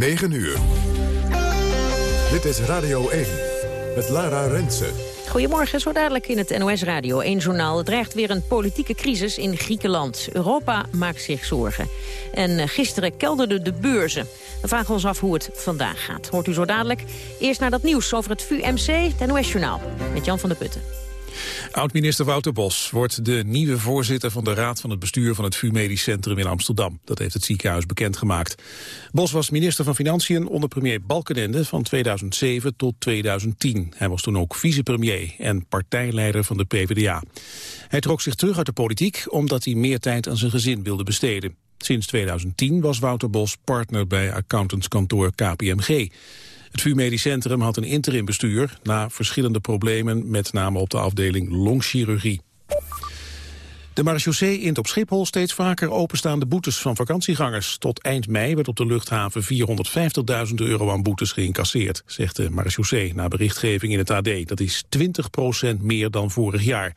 9 uur. Dit is Radio 1 met Lara Rensen. Goedemorgen, zo dadelijk in het NOS Radio 1 journaal. Het dreigt weer een politieke crisis in Griekenland. Europa maakt zich zorgen. En eh, gisteren kelderden de beurzen. We vragen ons af hoe het vandaag gaat. Hoort u zo dadelijk. Eerst naar dat nieuws over het VUMC, het NOS journaal. Met Jan van der Putten. Oud-minister Wouter Bos wordt de nieuwe voorzitter van de Raad van het Bestuur van het VU Medisch Centrum in Amsterdam. Dat heeft het ziekenhuis bekendgemaakt. Bos was minister van Financiën onder premier Balkenende van 2007 tot 2010. Hij was toen ook vicepremier en partijleider van de PvdA. Hij trok zich terug uit de politiek omdat hij meer tijd aan zijn gezin wilde besteden. Sinds 2010 was Wouter Bos partner bij accountantskantoor KPMG. Het VU Medisch Centrum had een interimbestuur na verschillende problemen, met name op de afdeling longchirurgie. De marechaussee int op Schiphol steeds vaker openstaande boetes van vakantiegangers. Tot eind mei werd op de luchthaven 450.000 euro aan boetes geïncasseerd, zegt de marechaussee na berichtgeving in het AD. Dat is 20% meer dan vorig jaar.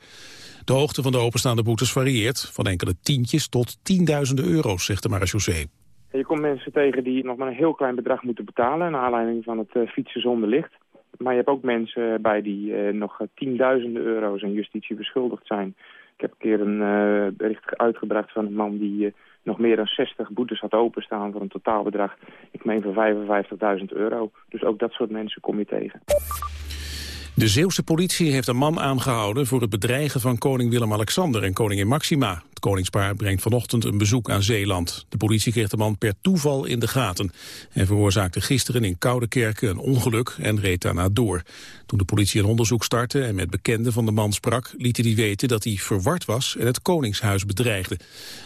De hoogte van de openstaande boetes varieert, van enkele tientjes tot tienduizenden euro's, zegt de marechaussee. Je komt mensen tegen die nog maar een heel klein bedrag moeten betalen... naar aanleiding van het uh, fietsen zonder licht. Maar je hebt ook mensen bij die uh, nog tienduizenden euro's aan justitie beschuldigd zijn. Ik heb een keer een bericht uitgebracht van een man die nog meer dan 60 boetes had openstaan... voor een totaalbedrag, ik meen van 55.000 euro. Dus ook dat soort mensen kom je tegen. De Zeeuwse politie heeft een man aangehouden voor het bedreigen van koning Willem-Alexander en koningin Maxima. Koningspaar brengt vanochtend een bezoek aan Zeeland. De politie kreeg de man per toeval in de gaten. en veroorzaakte gisteren in Koudekerken een ongeluk en reed daarna door. Toen de politie een onderzoek startte en met bekenden van de man sprak, liet hij weten dat hij verward was en het koningshuis bedreigde.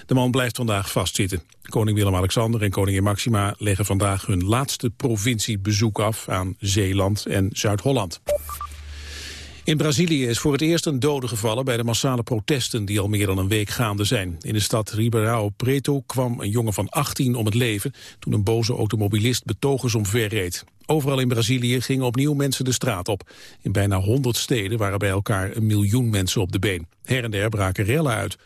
De man blijft vandaag vastzitten. Koning Willem-Alexander en koningin Maxima leggen vandaag hun laatste provinciebezoek af aan Zeeland en Zuid-Holland. In Brazilië is voor het eerst een dode gevallen bij de massale protesten die al meer dan een week gaande zijn. In de stad Ribeirão Preto kwam een jongen van 18 om het leven toen een boze automobilist betogers omverreed. Overal in Brazilië gingen opnieuw mensen de straat op. In bijna 100 steden waren bij elkaar een miljoen mensen op de been. Her en der braken rellen uit.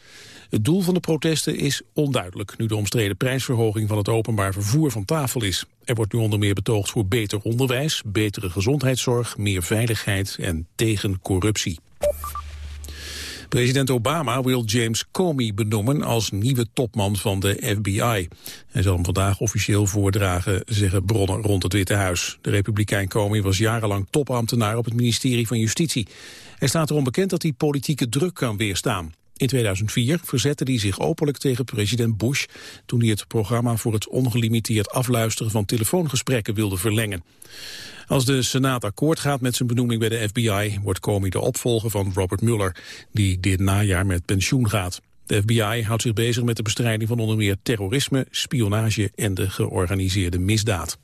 Het doel van de protesten is onduidelijk, nu de omstreden prijsverhoging van het openbaar vervoer van tafel is. Er wordt nu onder meer betoogd voor beter onderwijs, betere gezondheidszorg, meer veiligheid en tegen corruptie. President Obama wil James Comey benoemen als nieuwe topman van de FBI. Hij zal hem vandaag officieel voordragen, zeggen bronnen rond het Witte Huis. De republikein Comey was jarenlang topambtenaar op het ministerie van Justitie. Hij staat erom bekend dat hij politieke druk kan weerstaan. In 2004 verzette hij zich openlijk tegen president Bush... toen hij het programma voor het ongelimiteerd afluisteren van telefoongesprekken wilde verlengen. Als de Senaat akkoord gaat met zijn benoeming bij de FBI... wordt Comey de opvolger van Robert Mueller, die dit najaar met pensioen gaat. De FBI houdt zich bezig met de bestrijding van onder meer terrorisme, spionage en de georganiseerde misdaad.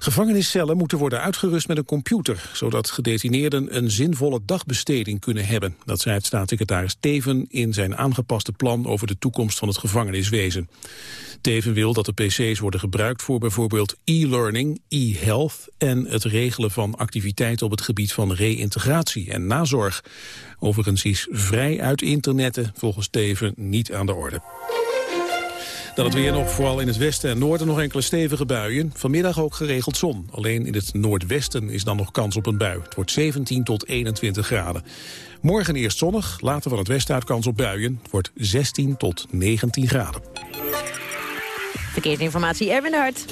Gevangeniscellen moeten worden uitgerust met een computer... zodat gedetineerden een zinvolle dagbesteding kunnen hebben. Dat zei het staatssecretaris Teven in zijn aangepaste plan... over de toekomst van het gevangeniswezen. Teven wil dat de pc's worden gebruikt voor bijvoorbeeld e-learning, e-health... en het regelen van activiteiten op het gebied van reïntegratie en nazorg. Overigens is vrij uit internetten volgens Teven niet aan de orde. Dan het weer nog, vooral in het westen en noorden nog enkele stevige buien. Vanmiddag ook geregeld zon. Alleen in het noordwesten is dan nog kans op een bui. Het wordt 17 tot 21 graden. Morgen eerst zonnig, later van het westen uit kans op buien. Het wordt 16 tot 19 graden. Verkeersinformatie, Erwin Hart.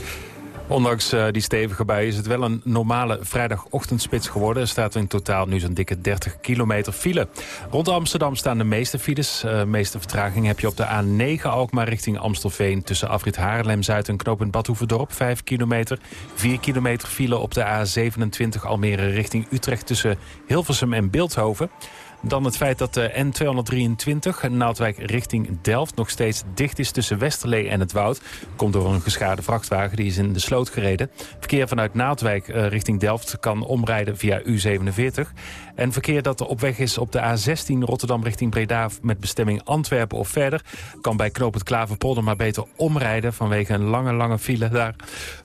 Ondanks uh, die stevige bui is het wel een normale vrijdagochtendspits geworden. Er staat in totaal nu zo'n dikke 30 kilometer file. Rond Amsterdam staan de meeste files. Uh, meeste vertraging heb je op de A9 Alkmaar richting Amstelveen... tussen Afrit Haarlem-Zuid en knooppunt Badhoevedorp, 5 kilometer. 4 kilometer file op de A27 Almere richting Utrecht... tussen Hilversum en Beeldhoven. Dan het feit dat de N223, Naaldwijk richting Delft... nog steeds dicht is tussen Westerlee en het Woud. Komt door een geschaarde vrachtwagen, die is in de sloot gereden. Verkeer vanuit Naaldwijk eh, richting Delft kan omrijden via U47. En verkeer dat op weg is op de A16 Rotterdam richting Breda... met bestemming Antwerpen of verder... kan bij knoop het Klaverpolder maar beter omrijden... vanwege een lange, lange file daar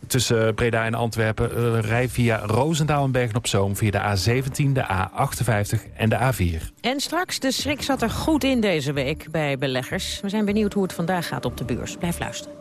tussen Breda en Antwerpen. Uh, rij via Roosendaal en Bergen-op-Zoom... via de A17, de A58 en de A4. En straks, de schrik zat er goed in deze week bij beleggers. We zijn benieuwd hoe het vandaag gaat op de beurs. Blijf luisteren.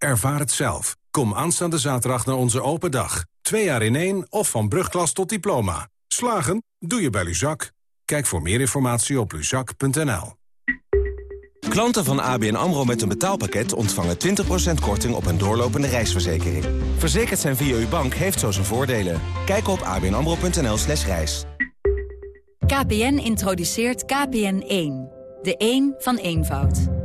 Ervaar het zelf. Kom aanstaande zaterdag naar onze open dag. Twee jaar in één of van brugklas tot diploma. Slagen? Doe je bij Luzak. Kijk voor meer informatie op luzak.nl. Klanten van ABN AMRO met een betaalpakket ontvangen 20% korting op een doorlopende reisverzekering. Verzekerd zijn via uw bank heeft zo zijn voordelen. Kijk op abnamro.nl slash reis. KPN introduceert KPN1. De 1 van eenvoud.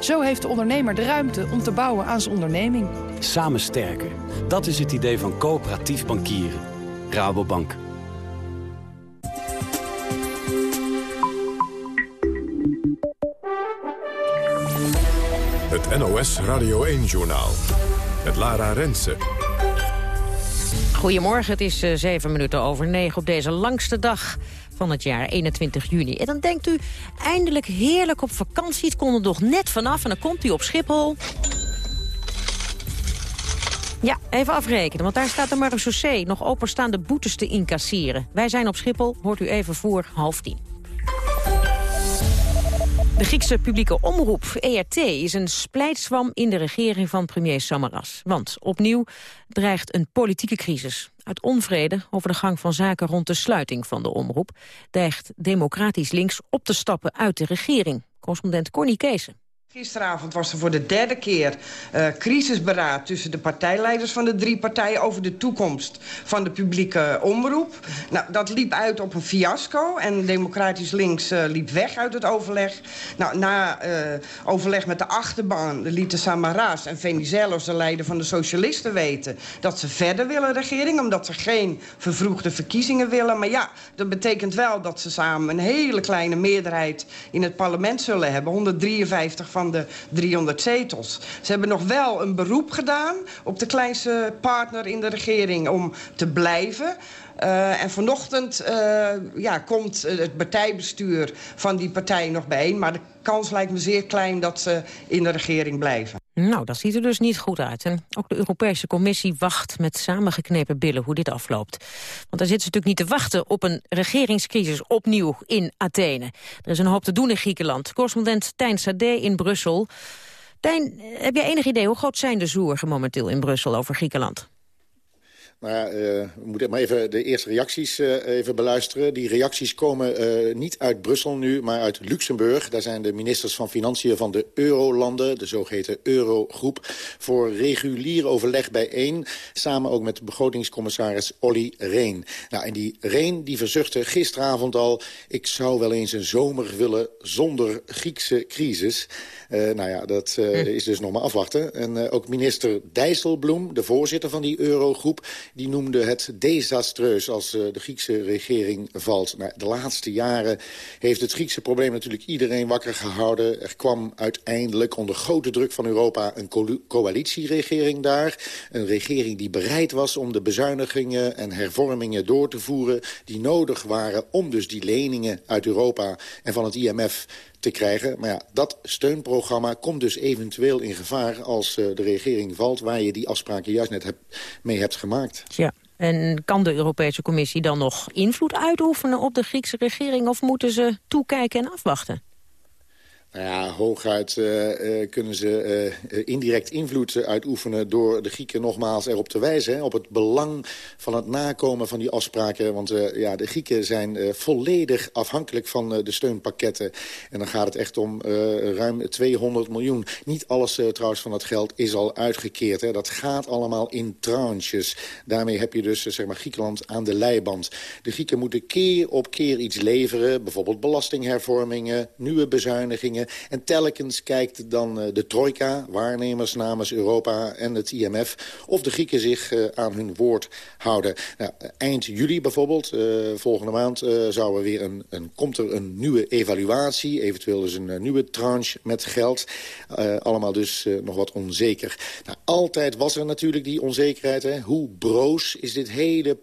Zo heeft de ondernemer de ruimte om te bouwen aan zijn onderneming. Samen sterker. Dat is het idee van coöperatief bankieren. Rabobank. Het NOS Radio 1-journaal. Het Lara Rensen. Goedemorgen, het is uh, zeven minuten over negen op deze langste dag van het jaar, 21 juni. En dan denkt u, eindelijk heerlijk op vakantie. Het kon er nog net vanaf en dan komt u op Schiphol. Ja, even afrekenen, want daar staat de marechaussee nog openstaande boetes te incasseren. Wij zijn op Schiphol, hoort u even voor half tien. De Griekse publieke omroep, ERT, is een splijtswam in de regering van premier Samaras. Want opnieuw dreigt een politieke crisis. Uit onvrede over de gang van zaken rond de sluiting van de omroep... dreigt democratisch links op te stappen uit de regering. Correspondent Corny Keesen. Gisteravond was er voor de derde keer uh, crisisberaad tussen de partijleiders van de drie partijen over de toekomst van de publieke omroep. Nou, dat liep uit op een fiasco en Democratisch Links uh, liep weg uit het overleg. Nou, na uh, overleg met de achterban lieten Samaras en Venizelos, de leider van de socialisten, weten dat ze verder willen regering, omdat ze geen vervroegde verkiezingen willen. Maar ja, dat betekent wel dat ze samen een hele kleine meerderheid in het parlement zullen hebben, 153 van de 300 zetels. Ze hebben nog wel een beroep gedaan op de kleinste partner in de regering om te blijven. Uh, en vanochtend uh, ja, komt het partijbestuur van die partij nog bijeen. Maar de kans lijkt me zeer klein dat ze in de regering blijven. Nou, dat ziet er dus niet goed uit. En ook de Europese Commissie wacht met samengeknepen billen hoe dit afloopt. Want daar zitten ze natuurlijk niet te wachten op een regeringscrisis opnieuw in Athene. Er is een hoop te doen in Griekenland. Correspondent Tijn Sade in Brussel. Tijn, heb jij enig idee hoe groot zijn de zorgen momenteel in Brussel over Griekenland? Nou ja, uh, we moeten maar even de eerste reacties uh, even beluisteren. Die reacties komen uh, niet uit Brussel nu, maar uit Luxemburg. Daar zijn de ministers van Financiën van de Eurolanden, de zogeheten Eurogroep, voor regulier overleg bijeen. Samen ook met begrotingscommissaris Olly Reen. Nou, en die Reen die verzuchtte gisteravond al, ik zou wel eens een zomer willen zonder Griekse crisis. Uh, nou ja, dat uh, hm. is dus nog maar afwachten. En uh, ook minister Dijsselbloem, de voorzitter van die eurogroep... die noemde het desastreus als de Griekse regering valt. Nou, de laatste jaren heeft het Griekse probleem natuurlijk iedereen wakker gehouden. Er kwam uiteindelijk onder grote druk van Europa een co coalitieregering daar. Een regering die bereid was om de bezuinigingen en hervormingen door te voeren... die nodig waren om dus die leningen uit Europa en van het IMF te krijgen. Maar ja, dat steunprogramma komt dus eventueel in gevaar als uh, de regering valt... waar je die afspraken juist net mee hebt gemaakt. Ja, En kan de Europese Commissie dan nog invloed uitoefenen op de Griekse regering... of moeten ze toekijken en afwachten? Nou ja, hooguit uh, uh, kunnen ze uh, indirect invloed uitoefenen... door de Grieken nogmaals erop te wijzen... Op het belang van het nakomen van die afspraken. Want ja, de Grieken zijn volledig afhankelijk van de steunpakketten. En dan gaat het echt om ruim 200 miljoen. Niet alles trouwens van dat geld is al uitgekeerd. Hè. Dat gaat allemaal in tranches. Daarmee heb je dus zeg maar, Griekenland aan de leiband. De Grieken moeten keer op keer iets leveren. Bijvoorbeeld belastinghervormingen, nieuwe bezuinigingen en telkens kijkt dan eh, de trojka, waarnemers namens Europa en het IMF... of de Grieken zich eh, aan hun woord houden. Nou, eind juli bijvoorbeeld, eh, volgende maand, zou er weer een, een, komt er een nieuwe evaluatie. Eventueel dus een nieuwe tranche met geld. allemaal dus nog wat onzeker. Nou, altijd was er natuurlijk die onzekerheid. Hè? Hoe broos is dit hele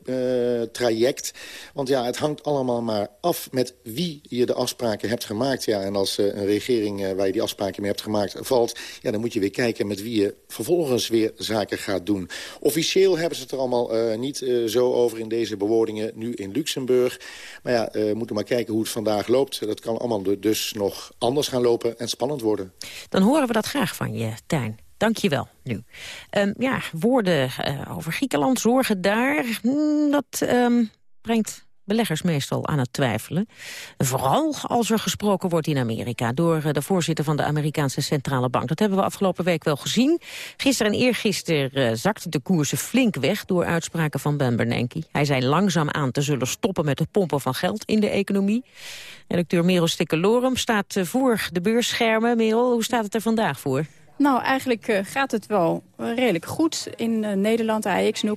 traject? Want ja, het hangt allemaal maar af met wie je de afspraken hebt gemaakt. Ja, en als een regering eh, waar je die afspraken mee hebt gemaakt valt... Ja, dan moet je weer kijken met wie je vervolgens weer zaken gaat doen. Officieel hebben ze het er allemaal uh, niet uh, zo over in deze bewoordingen nu in Luxemburg. Maar ja, we moeten maar kijken hoe het vandaag loopt. Dat kan allemaal dus nog anders gaan lopen en spannend worden. Dan horen we dat graag van je, Tijn. Dank je wel, nu. Um, ja, woorden over Griekenland, zorgen daar, mm, dat um, brengt beleggers meestal aan het twijfelen. Vooral als er gesproken wordt in Amerika door eh, de voorzitter van de Amerikaanse Centrale Bank. Dat hebben we afgelopen week wel gezien. Gisteren en eergisteren uh, zakte de koersen flink weg door uitspraken van Ben Bernanke. Hij zei langzaam aan te zullen stoppen met het pompen van geld in de economie. Redacteur Merel Stikkelorum staat uh, voor de beursschermen. Merel, hoe staat het er vandaag voor? Nou, eigenlijk gaat het wel redelijk goed. In Nederland AX 0,4%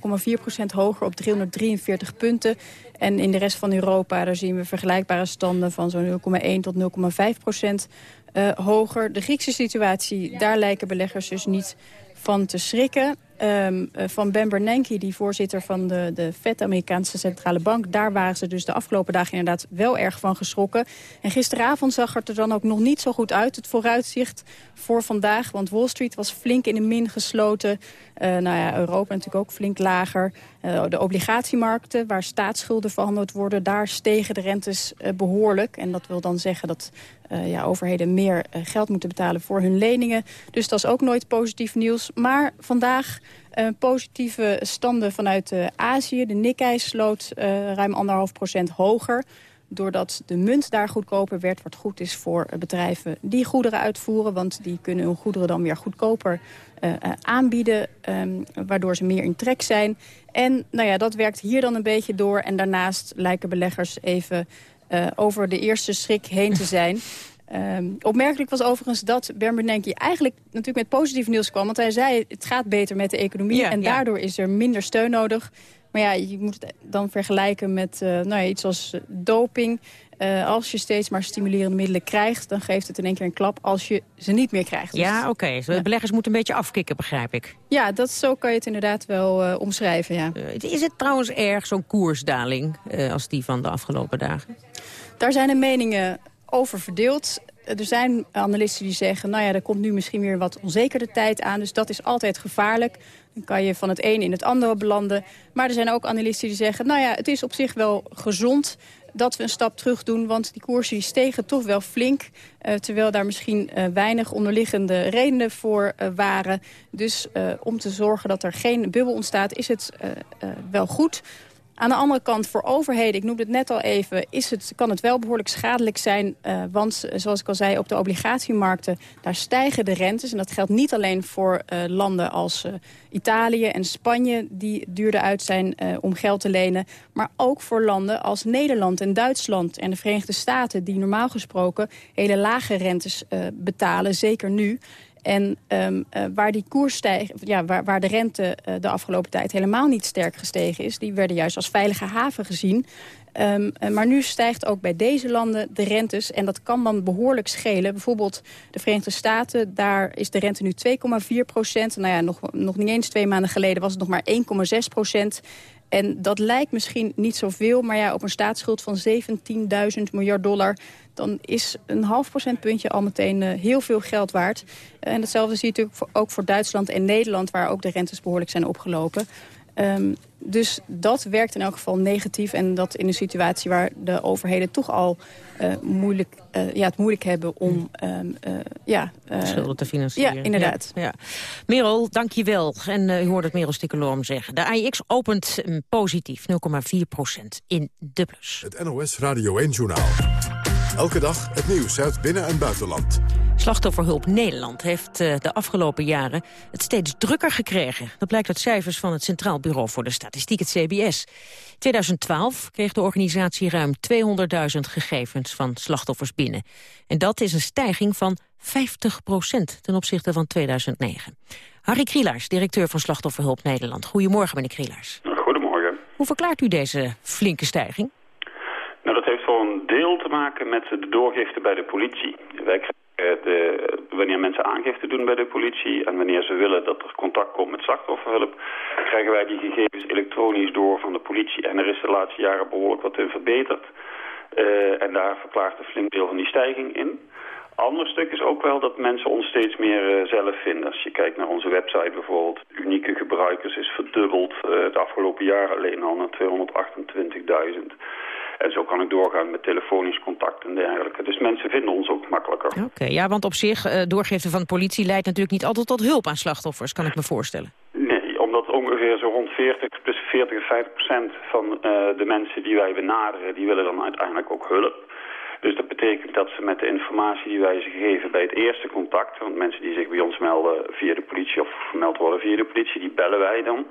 hoger op 343 punten. En in de rest van Europa daar zien we vergelijkbare standen van zo'n 0,1 tot 0,5 procent uh, hoger. De Griekse situatie, daar lijken beleggers dus niet van te schrikken. Um, van Ben Bernanke, die voorzitter van de, de FED, Amerikaanse Centrale Bank. Daar waren ze dus de afgelopen dagen inderdaad wel erg van geschrokken. En gisteravond zag het er dan ook nog niet zo goed uit, het vooruitzicht voor vandaag. Want Wall Street was flink in de min gesloten. Uh, nou ja, Europa natuurlijk ook flink lager. Uh, de obligatiemarkten, waar staatsschulden verhandeld worden... daar stegen de rentes behoorlijk. En dat wil dan zeggen dat ja, overheden meer geld moeten betalen voor hun leningen. Dus dat is ook nooit positief nieuws. Maar vandaag uh, positieve standen vanuit Azië. De Nikkei sloot ruim anderhalf procent hoger doordat de munt daar goedkoper werd... wat goed is voor bedrijven die goederen uitvoeren... want die kunnen hun goederen dan weer goedkoper aanbieden... Um, waardoor ze meer in trek zijn. En nou ja, dat werkt hier dan een beetje door. En daarnaast lijken beleggers even over de eerste schrik heen te zijn. Um, opmerkelijk was overigens dat Bernanke eigenlijk natuurlijk met positief nieuws kwam. Want hij zei het gaat beter met de economie ja, en daardoor ja. is er minder steun nodig. Maar ja, je moet het dan vergelijken met uh, nou ja, iets als doping. Uh, als je steeds maar stimulerende middelen krijgt... dan geeft het in één keer een klap als je ze niet meer krijgt. Dus, ja, oké. Okay. Beleggers moeten een beetje afkicken, begrijp ik. Ja, dat, zo kan je het inderdaad wel uh, omschrijven, ja. Is het trouwens erg, zo'n koersdaling, als die van de afgelopen dagen? Daar zijn de meningen over verdeeld. Er zijn analisten die zeggen, nou ja, er komt nu misschien weer wat onzekere tijd aan. Dus dat is altijd gevaarlijk. Dan kan je van het een in het andere belanden. Maar er zijn ook analisten die zeggen, nou ja, het is op zich wel gezond dat we een stap terug doen. Want die koersen die stegen toch wel flink. Uh, terwijl daar misschien uh, weinig onderliggende redenen voor waren. Dus om te zorgen dat er geen bubbel ontstaat is het wel goed. Aan de andere kant, voor overheden, ik noemde het net al even... Is het, kan het wel behoorlijk schadelijk zijn. Uh, want, zoals ik al zei, op de obligatiemarkten... daar stijgen de rentes. En dat geldt niet alleen voor uh, landen als Italië en Spanje... die duurder uit zijn om geld te lenen. Maar ook voor landen als Nederland en Duitsland en de Verenigde Staten... die normaal gesproken hele lage rentes betalen, zeker nu... En um, uh, waar die koers stijgt, ja, waar, waar de rente uh, de afgelopen tijd helemaal niet sterk gestegen is... die werden juist als veilige haven gezien. Um, uh, maar nu stijgt ook bij deze landen de rentes. En dat kan dan behoorlijk schelen. Bijvoorbeeld de Verenigde Staten, daar is de rente nu 2,4 procent. Nou ja, nog, nog niet eens twee maanden geleden was het nog maar 1,6 procent. En dat lijkt misschien niet zoveel, maar ja, op een staatsschuld van 17.000 miljard dollar dan is een half procentpuntje al meteen uh, heel veel geld waard. Uh, en datzelfde zie je natuurlijk ook voor Duitsland en Nederland... waar ook de rentes behoorlijk zijn opgelopen. Ehm, dus dat werkt in elk geval negatief. En dat in een situatie waar de overheden toch al uh, moeilijk, uh, ja, het moeilijk hebben om... Um, uh, ja, Schulden te financieren. Ja, inderdaad. Ja, ja. Merel, dank je wel. En u hoort het Merel Stikkeloorm zeggen. De AIX opent um, positief, 0,4% in de plus. Het NOS Radio 1-journaal. Elke dag het nieuws uit binnen- en buitenland. Slachtofferhulp Nederland heeft uh, de afgelopen jaren het steeds drukker gekregen. Dat blijkt uit cijfers van het Centraal Bureau voor de Statistiek, het CBS. In 2012 kreeg de organisatie ruim 200.000 gegevens van slachtoffers binnen. En dat is een stijging van 50% ten opzichte van 2009. Harry Krielaars, directeur van Slachtofferhulp Nederland. Goedemorgen, meneer Krielaars. Goedemorgen. Hoe verklaart u deze flinke stijging? Nou, dat heeft voor een deel te maken met de doorgifte bij de politie. Wij krijgen de, wanneer mensen aangifte doen bij de politie en wanneer ze willen dat er contact komt met slachtofferhulp, krijgen wij die gegevens elektronisch door van de politie. En er is de laatste jaren behoorlijk wat in verbeterd. Uh, en daar verklaart een flink deel van die stijging in. Ander stuk is ook wel dat mensen ons steeds meer uh, zelf vinden. Als je kijkt naar onze website bijvoorbeeld, unieke gebruikers is verdubbeld uh, het afgelopen jaar alleen al naar 228.000. En zo kan ik doorgaan met telefonisch contact en dergelijke. Dus mensen vinden ons ook makkelijker. Oké, okay, ja, want op zich, uh, doorgifte van de politie leidt natuurlijk niet altijd tot hulp aan slachtoffers, kan ik me voorstellen. Nee, omdat ongeveer zo rond 40, tussen 40 en 50 procent van uh, de mensen die wij benaderen, die willen dan uiteindelijk ook hulp. Dus dat betekent dat ze met de informatie die wij ze geven bij het eerste contact... want mensen die zich bij ons melden via de politie of gemeld worden via de politie... die bellen wij dan.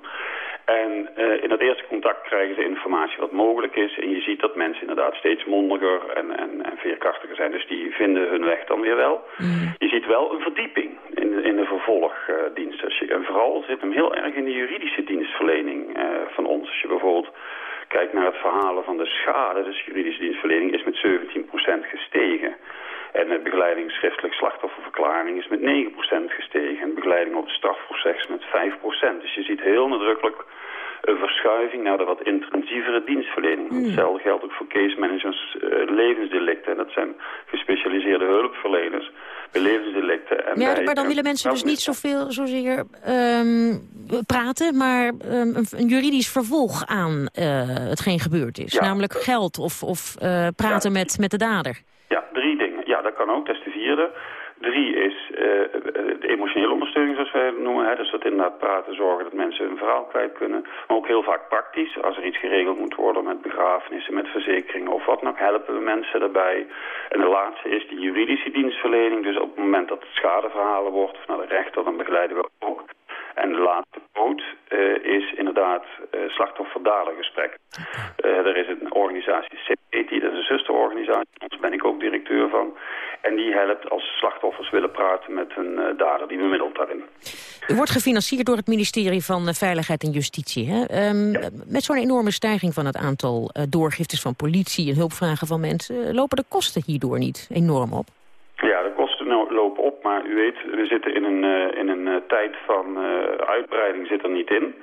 En uh, in dat eerste contact krijgen ze informatie wat mogelijk is. En je ziet dat mensen inderdaad steeds mondiger en, en, en veerkrachtiger zijn. Dus die vinden hun weg dan weer wel. Mm. Je ziet wel een verdieping in de, in de vervolgdienst. En vooral zit hem heel erg in de juridische dienstverlening uh, van ons. Als je bijvoorbeeld kijkt naar het verhalen van de schade, dus juridische dienstverlening, is met 17% gestegen. En de begeleiding schriftelijk slachtofferverklaring is met 9% gestegen. En begeleiding op het strafproces met 5%. Dus je ziet heel nadrukkelijk een verschuiving naar de wat intensievere dienstverlening. Mm. Hetzelfde geldt ook voor case managers uh, levensdelicten. En dat zijn gespecialiseerde hulpverleners bij levensdelicten. En ja, bij, maar dan willen mensen dus niet zoveel, zozeer um, praten... maar um, een, een, juridisch vervolg aan uh, hetgeen gebeurd is. Ja. Namelijk geld of, of uh, praten ja. met, met de dader. Ja, dat kan ook. Dat is de vierde. Drie is uh, de emotionele ondersteuning, zoals wij het noemen. Hè. Dus dat inderdaad praten, zorgen dat mensen hun verhaal kwijt kunnen. Maar ook heel vaak praktisch. Als er iets geregeld moet worden met begrafenissen, met verzekeringen of wat ook, helpen we mensen daarbij. En de laatste is de juridische dienstverlening. Dus op het moment dat het schadeverhalen wordt of naar de rechter, dan begeleiden we ook. En de laatste poot uh, is inderdaad uh, slachtoffer-dadergesprek. Uh, er is een organisatie, CETI, dat is een zusterorganisatie. Daar ben ik ook directeur van. En die helpt als slachtoffers willen praten met een dader die bemiddelt daarin. U wordt gefinancierd door het ministerie van Veiligheid en Justitie. Hè? Um, ja. Met zo'n enorme stijging van het aantal doorgiftes van politie en hulpvragen van mensen... lopen de kosten hierdoor niet enorm op? Lopen op, maar u weet, we zitten in een, uh, in een uh, tijd van uh, uitbreiding zit er niet in.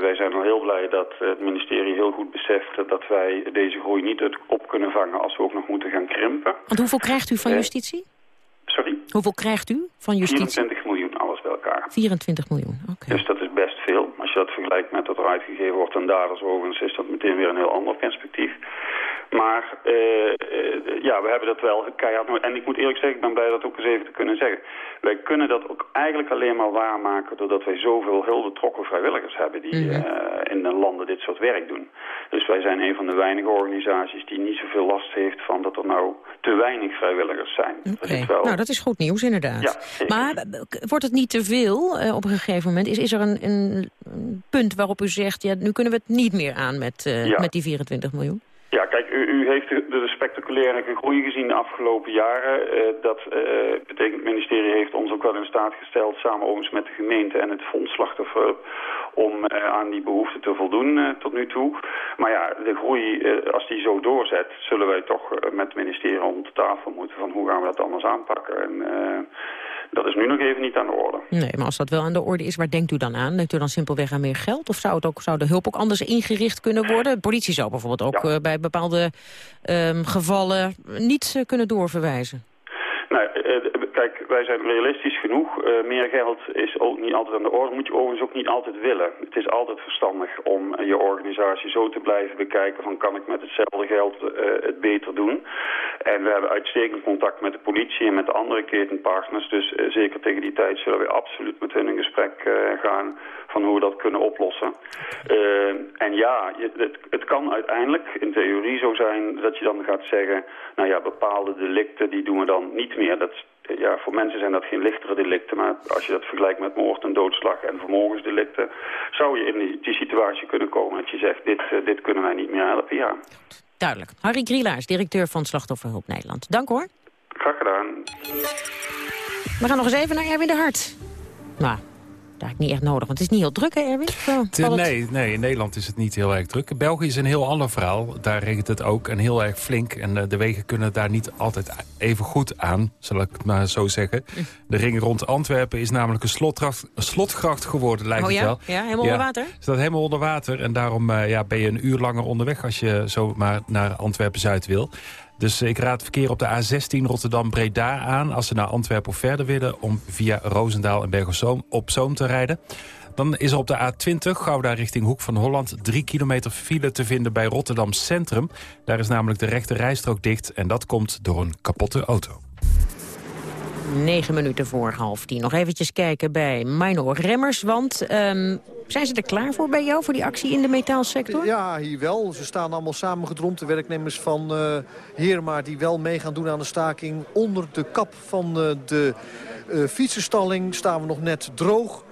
wij zijn al heel blij dat het ministerie heel goed beseft dat wij deze groei niet op kunnen vangen als we ook nog moeten gaan krimpen. Want hoeveel krijgt u van justitie? Sorry? Hoeveel krijgt u van justitie? 24 miljoen, alles bij elkaar. 24 miljoen, oké. Okay. Dus dat is best veel. Als je dat vergelijkt met wat er uitgegeven wordt aan daders overigens, is dat meteen weer een heel ander perspectief. Maar uh, uh, ja, we hebben dat wel keihard. En ik moet eerlijk zeggen, ik ben blij dat ook eens even te kunnen zeggen. Wij kunnen dat ook eigenlijk alleen maar waarmaken doordat wij zoveel heel betrokken vrijwilligers hebben die -hmm. uh, in de landen dit soort werk doen. Dus wij zijn een van de weinige organisaties die niet zoveel last heeft van dat er nou te weinig vrijwilligers zijn. Okay. Wel... Nou, dat is goed nieuws inderdaad. Ja, maar wordt het niet te veel op een gegeven moment? Is, is er een, een, punt waarop u zegt, ja, nu kunnen we het niet meer aan met, ja. met die 24 miljoen? Heeft de, spectaculaire groei gezien de afgelopen jaren. Uh, dat uh, betekent, het ministerie heeft ons ook wel in staat gesteld, samen overigens met de gemeente en het fonds slachtofferhulp, om uh, aan die behoeften te voldoen tot nu toe. Maar ja, de groei, als die zo doorzet, zullen wij toch met het ministerie rond de tafel moeten van hoe gaan we dat anders aanpakken. En, dat is nu nog even niet aan de orde. Nee, maar als dat wel aan de orde is, waar denkt u dan aan? Denkt u dan simpelweg aan meer geld? Of zou, het ook, zou de hulp ook anders ingericht kunnen worden? De politie zou bijvoorbeeld ook ja. uh, bij bepaalde um, gevallen niet uh, kunnen doorverwijzen. Wij zijn realistisch genoeg. Uh, meer geld is ook niet altijd aan de orde. Moet je overigens ook niet altijd willen. Het is altijd verstandig om je organisatie zo te blijven bekijken van kan ik met hetzelfde geld uh, het beter doen. En we hebben uitstekend contact met de politie en met de andere ketenpartners. Dus uh, zeker tegen die tijd zullen we absoluut met hun in gesprek gaan van hoe we dat kunnen oplossen. en ja, het, het kan uiteindelijk in theorie zo zijn dat je dan gaat zeggen, nou ja, bepaalde delicten die doen we dan niet meer. Dat, ja, voor mensen zijn dat geen lichtere delicten, maar als je dat vergelijkt met moord en doodslag en vermogensdelicten, zou je in die, die situatie kunnen komen dat je zegt, dit, uh, dit kunnen wij niet meer helpen, ja. Duidelijk. Harry Grielaars, directeur van Slachtofferhulp Nederland. Dank hoor. Graag gedaan. We gaan nog eens even naar Erwin de Hart. Nou, eigenlijk niet echt nodig. Want het is niet heel druk, hè Erwin? Nee, nee, in Nederland is het niet heel erg druk. België is een heel ander verhaal. Daar regent het ook en heel erg flink. En uh, de wegen kunnen daar niet altijd even goed aan, zal ik het maar zo zeggen. De ring rond Antwerpen is namelijk een slotgracht, een slotgracht geworden, lijkt oh, ja? het wel. Ja, helemaal onder water? Staat helemaal onder water. En daarom uh, ja, ben je een uur langer onderweg als je zo maar naar Antwerpen-Zuid wil. Dus ik raad verkeer op de A16 Rotterdam-Breda aan... als ze naar Antwerpen of verder willen... om via Roosendaal en Bergen op Zoom te rijden. Dan is er op de A20 Gouda richting Hoek van Holland... drie kilometer file te vinden bij Rotterdam Centrum. Daar is namelijk de rechte rijstrook dicht... en dat komt door een kapotte auto. 9 minuten voor half tien. Nog eventjes kijken bij Mino Remmers, want um, zijn ze er klaar voor bij jou, voor die actie in de metaalsector? Ja, hier wel. Ze staan allemaal samengedromd. De werknemers van uh, Heerma die wel mee gaan doen aan de staking. Onder de kap van uh, de uh, fietsenstalling staan we nog net droog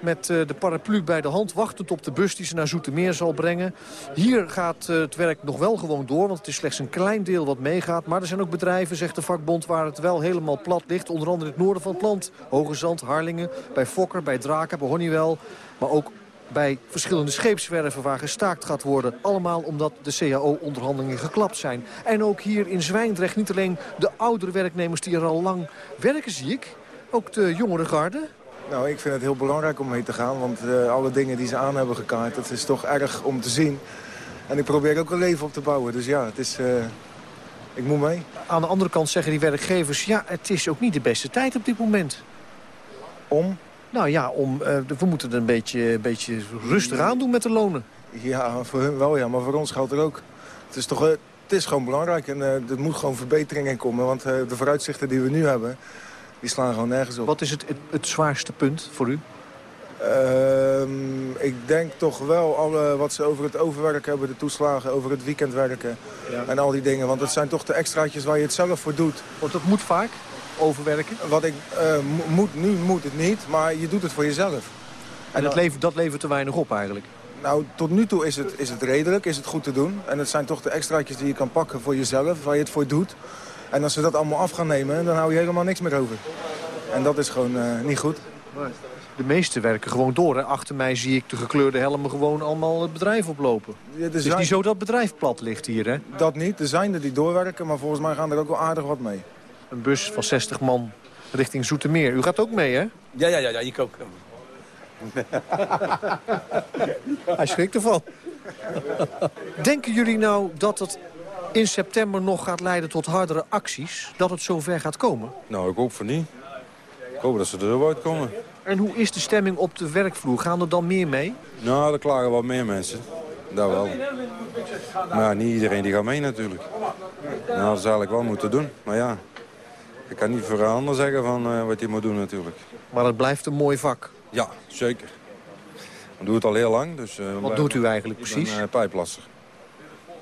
met uh, de paraplu bij de hand... wachtend op de bus die ze naar Zoetermeer zal brengen. Hier gaat uh, het werk nog wel gewoon door, want het is slechts een klein deel wat meegaat. Maar er zijn ook bedrijven, zegt de vakbond, waar het wel helemaal plat ligt. Onder andere in het noorden van het land. Hoge Zand, Harlingen, bij Fokker, bij Draken, bij Honeywell. Maar ook bij verschillende scheepswerven waar gestaakt gaat worden. Allemaal omdat de CAO-onderhandelingen geklapt zijn. En ook hier in Zwijndrecht niet alleen de oudere werknemers die er al lang werken, zie ik. Ook de jongere garde, nou, ik vind het heel belangrijk om mee te gaan. Want uh, alle dingen die ze aan hebben gekaart, dat is toch erg om te zien. En ik probeer ook een leven op te bouwen. Dus ja, het is, uh, ik moet mee. Aan de andere kant zeggen die werkgevers... ja, het is ook niet de beste tijd op dit moment. Om? Nou ja, om, uh, we moeten er een beetje, een beetje rustig aan doen met de lonen. Ja, voor hun wel ja, maar voor ons geldt er ook. Het is, toch, het is gewoon belangrijk en er moet gewoon verbetering in komen. Want de vooruitzichten die we nu hebben die slaan gewoon nergens op. Wat is het, het, het zwaarste punt voor u? Uh, ik denk toch wel alle, wat ze over het overwerken hebben, de toeslagen, over het weekend werken ja. en al die dingen. Want het zijn toch de extraatjes waar je het zelf voor doet. Want dat moet vaak, overwerken? Wat ik, uh, moet, nu moet het niet, maar je doet het voor jezelf. En dat, levert, dat levert te weinig op eigenlijk? Nou, tot nu toe is het, is het redelijk, is het goed te doen. En het zijn toch de extraatjes die je kan pakken voor jezelf, waar je het voor doet. En als ze dat allemaal af gaan nemen, dan hou je helemaal niks meer over. En dat is gewoon uh, niet goed. De meesten werken gewoon door. Hè? Achter mij zie ik de gekleurde helmen gewoon allemaal het bedrijf oplopen. Ja, het is niet zo dat het bedrijf plat ligt hier, hè? Dat niet. Er zijn er die doorwerken, maar volgens mij gaan er ook wel aardig wat mee. Een bus van 60 man richting Zoetermeer. U gaat ook mee, hè? Ja, ja, ja, ja ik ook. Hij schrikt ervan. Denken jullie nou dat het in september nog gaat leiden tot hardere acties... dat het zover gaat komen? Nou, ik hoop van niet. Ik hoop dat ze er zo uitkomen. En hoe is de stemming op de werkvloer? Gaan er dan meer mee? Nou, er klagen wel meer mensen. Dat wel. Maar niet iedereen die gaat mee natuurlijk. Nou, dat is eigenlijk wel moeten doen. Maar ja, ik kan niet voor een ander zeggen van uh, wat je moet doen natuurlijk. Maar het blijft een mooi vak. Ja, zeker. We doen het al heel lang. Dus, uh, wat doet u eigenlijk precies? Een uh, pijplasser.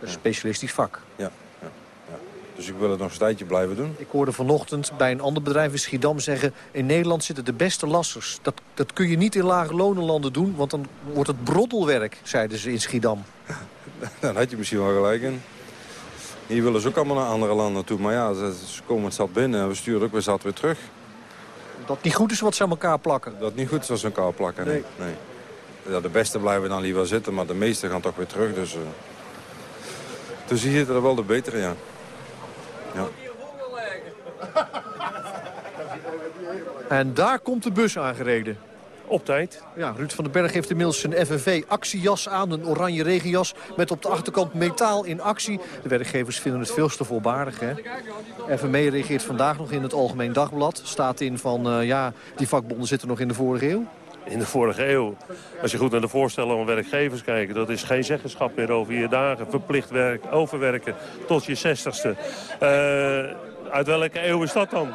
Een specialistisch vak. Ja, ja, ja. Dus ik wil het nog een tijdje blijven doen. Ik hoorde vanochtend bij een ander bedrijf in Schiedam zeggen... in Nederland zitten de beste lassers. Dat, dat kun je niet in lage lonenlanden doen, want dan wordt het broddelwerk, zeiden ze in Schiedam. Daar had je misschien wel gelijk in. Hier willen ze ook allemaal naar andere landen toe. Maar ja, ze komen het zat binnen en we sturen ook weer zat weer terug. Dat niet goed is wat ze aan elkaar plakken? Dat niet goed is wat ze aan elkaar plakken, nee. nee. Ja, de beste blijven dan liever zitten, maar de meeste gaan toch weer terug. Dus, uh... Dus hier zitten er wel de betere, ja. ja. En daar komt de bus aangereden. op tijd. Ja, Ruud van den Berg heeft inmiddels zijn FNV-actiejas aan. Een oranje regenjas met op de achterkant metaal in actie. De werkgevers vinden het veel te voorbaardig. Hè? FNV reageert vandaag nog in het Algemeen Dagblad. Staat in van, uh, ja, die vakbonden zitten nog in de vorige eeuw. In de vorige eeuw. Als je goed naar de voorstellen van werkgevers kijkt... dat is geen zeggenschap meer over je dagen. Verplicht werk, overwerken tot je zestigste. Uh, uit welke eeuw is dat dan?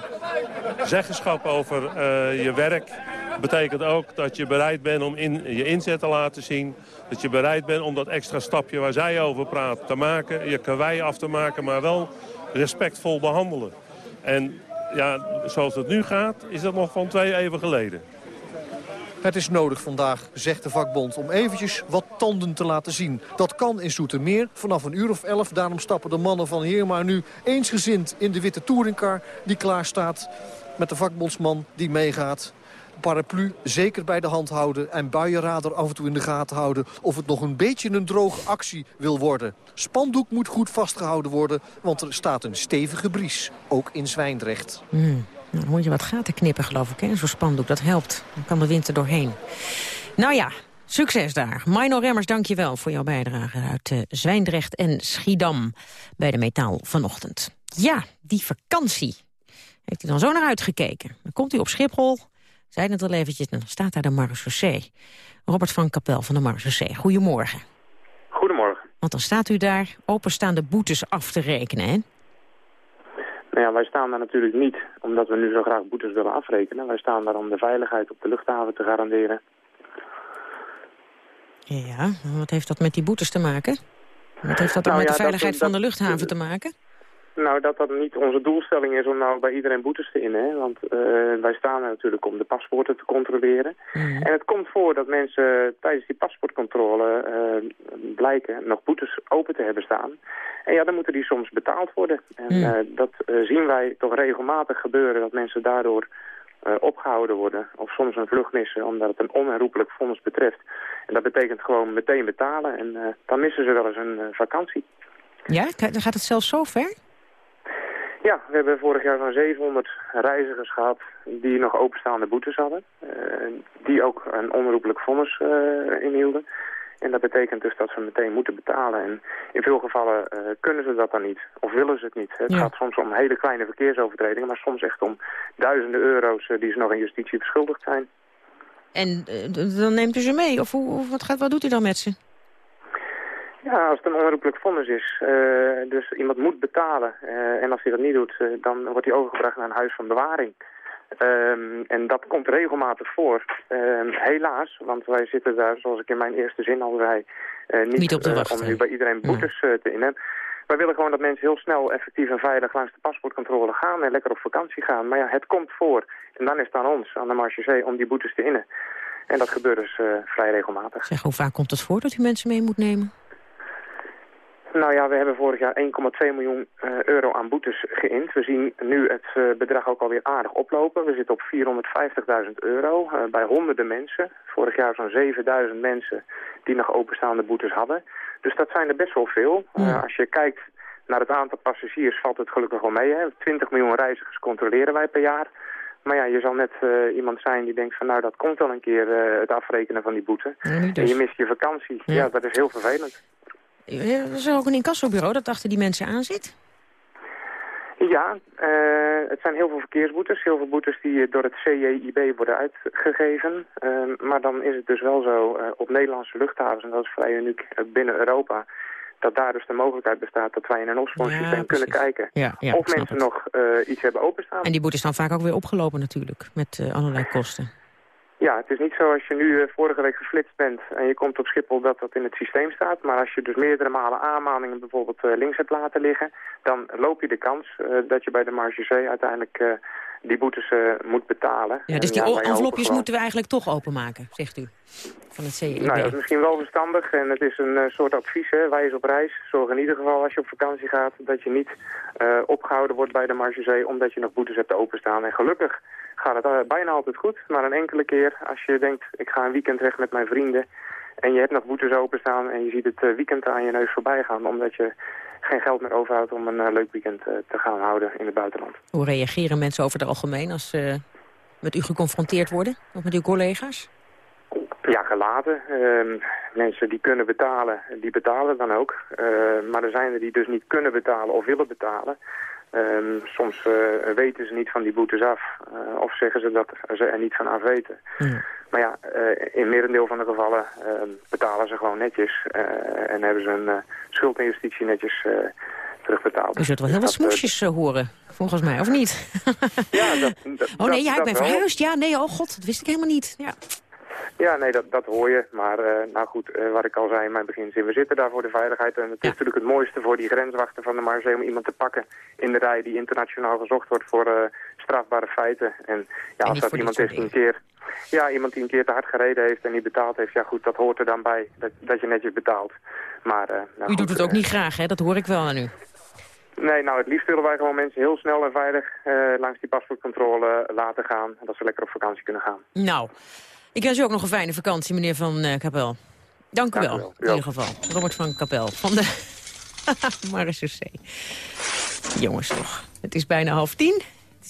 Zeggenschap over uh, je werk betekent ook dat je bereid bent om in, je inzet te laten zien. Dat je bereid bent om dat extra stapje waar zij over praat te maken. Je karwei af te maken, maar wel respectvol behandelen. En ja, zoals het nu gaat, is dat nog van twee even geleden. Het is nodig vandaag, zegt de vakbond, om eventjes wat tanden te laten zien. Dat kan in Zoetermeer vanaf een uur of elf. Daarom stappen de mannen van Heerma nu eensgezind in de witte touringcar... die klaar staat met de vakbondsman die meegaat paraplu zeker bij de hand houden... en buienradar af en toe in de gaten houden... of het nog een beetje een droge actie wil worden. Spandoek moet goed vastgehouden worden, want er staat een stevige bries. Ook in Zwijndrecht. Hmm. Nou, dan moet je wat gaten knippen, geloof ik? Zo'n spandoek, dat helpt. Dan kan de wind er doorheen. Nou ja, Succes daar. Mino Remmers, dank je wel voor jouw bijdrage uit uh, Zwijndrecht en Schiedam bij de Metaal vanochtend. Ja, die vakantie. Heeft hij dan zo naar uitgekeken? Dan komt hij op Schiphol, zei het al eventjes, dan staat daar de marechaussee. Robert van Kapel van de marechaussee, goedemorgen. Goedemorgen. Want dan staat u daar openstaande boetes af te rekenen, hè? Nou ja, wij staan daar natuurlijk niet omdat we nu zo graag boetes willen afrekenen. Wij staan daar om de veiligheid op de luchthaven te garanderen. Ja, wat heeft dat met die boetes te maken? Wat heeft dat dan nou met de veiligheid van de luchthaven te maken? Nou, dat dat niet onze doelstelling is om nou bij iedereen boetes te innen. Want uh, wij staan er natuurlijk om de paspoorten te controleren. Mm. En het komt voor dat mensen tijdens die paspoortcontrole uh, blijken nog boetes open te hebben staan. En ja, dan moeten die soms betaald worden. En mm. uh, dat zien wij toch regelmatig gebeuren, dat mensen daardoor opgehouden worden. Of soms een vlucht missen, omdat het een onherroepelijk fonds betreft. En dat betekent gewoon meteen betalen. En dan missen ze wel eens een vakantie. Ja, dan gaat het zelfs zo ver? Ja, we hebben vorig jaar zo'n 700 reizigers gehad die nog openstaande boetes hadden. Uh, die ook een onroepelijk vonnis uh, inhielden. En dat betekent dus dat ze meteen moeten betalen. En in veel gevallen uh, kunnen ze dat dan niet. Of willen ze het niet. Het gaat soms om hele kleine verkeersovertredingen. Maar soms echt om duizenden euro's die ze nog in justitie verschuldigd zijn. En dan neemt u ze mee? Of hoe, wat, gaat, wat doet u dan met ze? Ja, als het een onherroepelijk vonnis is, uh, dus iemand moet betalen. Uh, en als hij dat niet doet, uh, dan wordt hij overgebracht naar een huis van bewaring. Um, en dat komt regelmatig voor. Um, helaas, want wij zitten daar, zoals ik in mijn eerste zin al zei, niet, niet op wachten, om nu bij iedereen boetes te innen. Wij willen gewoon dat mensen heel snel, effectief en veilig langs de paspoortcontrole gaan en lekker op vakantie gaan. Maar ja, het komt voor. En dan is het aan ons, aan de Marche om die boetes te innen. En dat gebeurt dus vrij regelmatig. Zeg, hoe vaak komt het voor dat u mensen mee moet nemen? Nou ja, we hebben vorig jaar 1,2 miljoen uh, euro aan boetes geïnd. We zien nu het uh, bedrag ook alweer aardig oplopen. We zitten op 450.000 euro uh, bij honderden mensen. Vorig jaar zo'n 7.000 mensen die nog openstaande boetes hadden. Dus dat zijn er best wel veel. als je kijkt naar het aantal passagiers valt het gelukkig wel mee. Hè? 20 miljoen reizigers controleren wij per jaar. Maar ja, je zal net iemand zijn die denkt van nou dat komt wel een keer het afrekenen van die boete. En je mist je vakantie. ja, dat is heel vervelend. Er is ook een incassobureau dat achter die mensen aan zit? Ja, uh, het zijn heel veel verkeersboetes. Heel veel boetes die door het CJIB worden uitgegeven. Uh, maar dan is het dus wel zo uh, op Nederlandse luchthavens, en dat is vrij uniek binnen Europa... dat daar dus de mogelijkheid bestaat dat wij in een opsporingssysteem ja, kunnen kijken... Ja, ja, of mensen nog iets hebben openstaan. En die boetes dan vaak ook weer opgelopen natuurlijk, met allerlei kosten. Ja, het is niet zo als je nu uh, vorige week geflitst bent en je komt op Schiphol dat dat in het systeem staat. Maar als je dus meerdere malen aanmaningen bijvoorbeeld uh, links hebt laten liggen, dan loop je de kans uh, dat je bij de Marge C uiteindelijk die boetes moet betalen. Ja, dus die ja, envelopjes moeten we eigenlijk toch openmaken, zegt u, van het CIB. Nou, dat is misschien wel verstandig en het is een soort advies, hè, wijs op reis. Zorg in ieder geval als je op vakantie gaat dat je niet opgehouden wordt bij de Marge C omdat je nog boetes hebt openstaan. En gelukkig gaat het uh, bijna altijd goed. Maar een enkele keer, als je denkt, ik ga een weekend weg met mijn vrienden... en je hebt nog boetes openstaan en je ziet het uh, weekend aan je neus voorbij gaan... omdat je geen geld meer overhoudt om een uh, leuk weekend te gaan houden in het buitenland. Hoe reageren mensen over het algemeen als ze met u geconfronteerd worden? Of met uw collega's? Ja, gelaten. Ehm, mensen die kunnen betalen, die betalen dan ook. Ehm, maar er zijn er die dus niet kunnen betalen of willen betalen. Ehm, soms eh, weten ze niet van die boetes af. Uh, of zeggen ze dat ze er niet van af weten. Maar ja, uh, in merendeel van de gevallen betalen ze gewoon netjes. en hebben ze een schuld en justitie netjes terugbetaald. U zult wel heel wat smoesjes horen, volgens mij, of niet? ja, dat, dat, oh nee, ja, ik ben verhuisd. Ja, nee, oh god, dat wist ik helemaal niet. Ja. Ja, nee, dat, dat hoor je. Maar uh, nou goed, uh, wat ik al zei in mijn beginzin, we zitten daar voor de veiligheid. En het is natuurlijk het mooiste voor die grenswachten van de Marseille om iemand te pakken in de rij die internationaal gezocht wordt voor uh, strafbare feiten. En ja, als dat iemand is die een keer... Ja, iemand die een keer te hard gereden heeft en niet betaald heeft, ja goed, dat hoort er dan bij, dat, dat je netjes betaalt. Maar, nou u goed, doet het ook niet graag, hè? Dat hoor ik wel aan u. Nee, nou het liefst willen wij gewoon mensen heel snel en veilig langs die paspoortcontrole laten gaan. Dat ze lekker op vakantie kunnen gaan. Nou, ik wens u ook nog een fijne vakantie, meneer Van uh, Kapel. Dank u Dank wel, in ieder geval. Robert van Kapel van de Marseillais. Jongens toch, het is bijna half tien.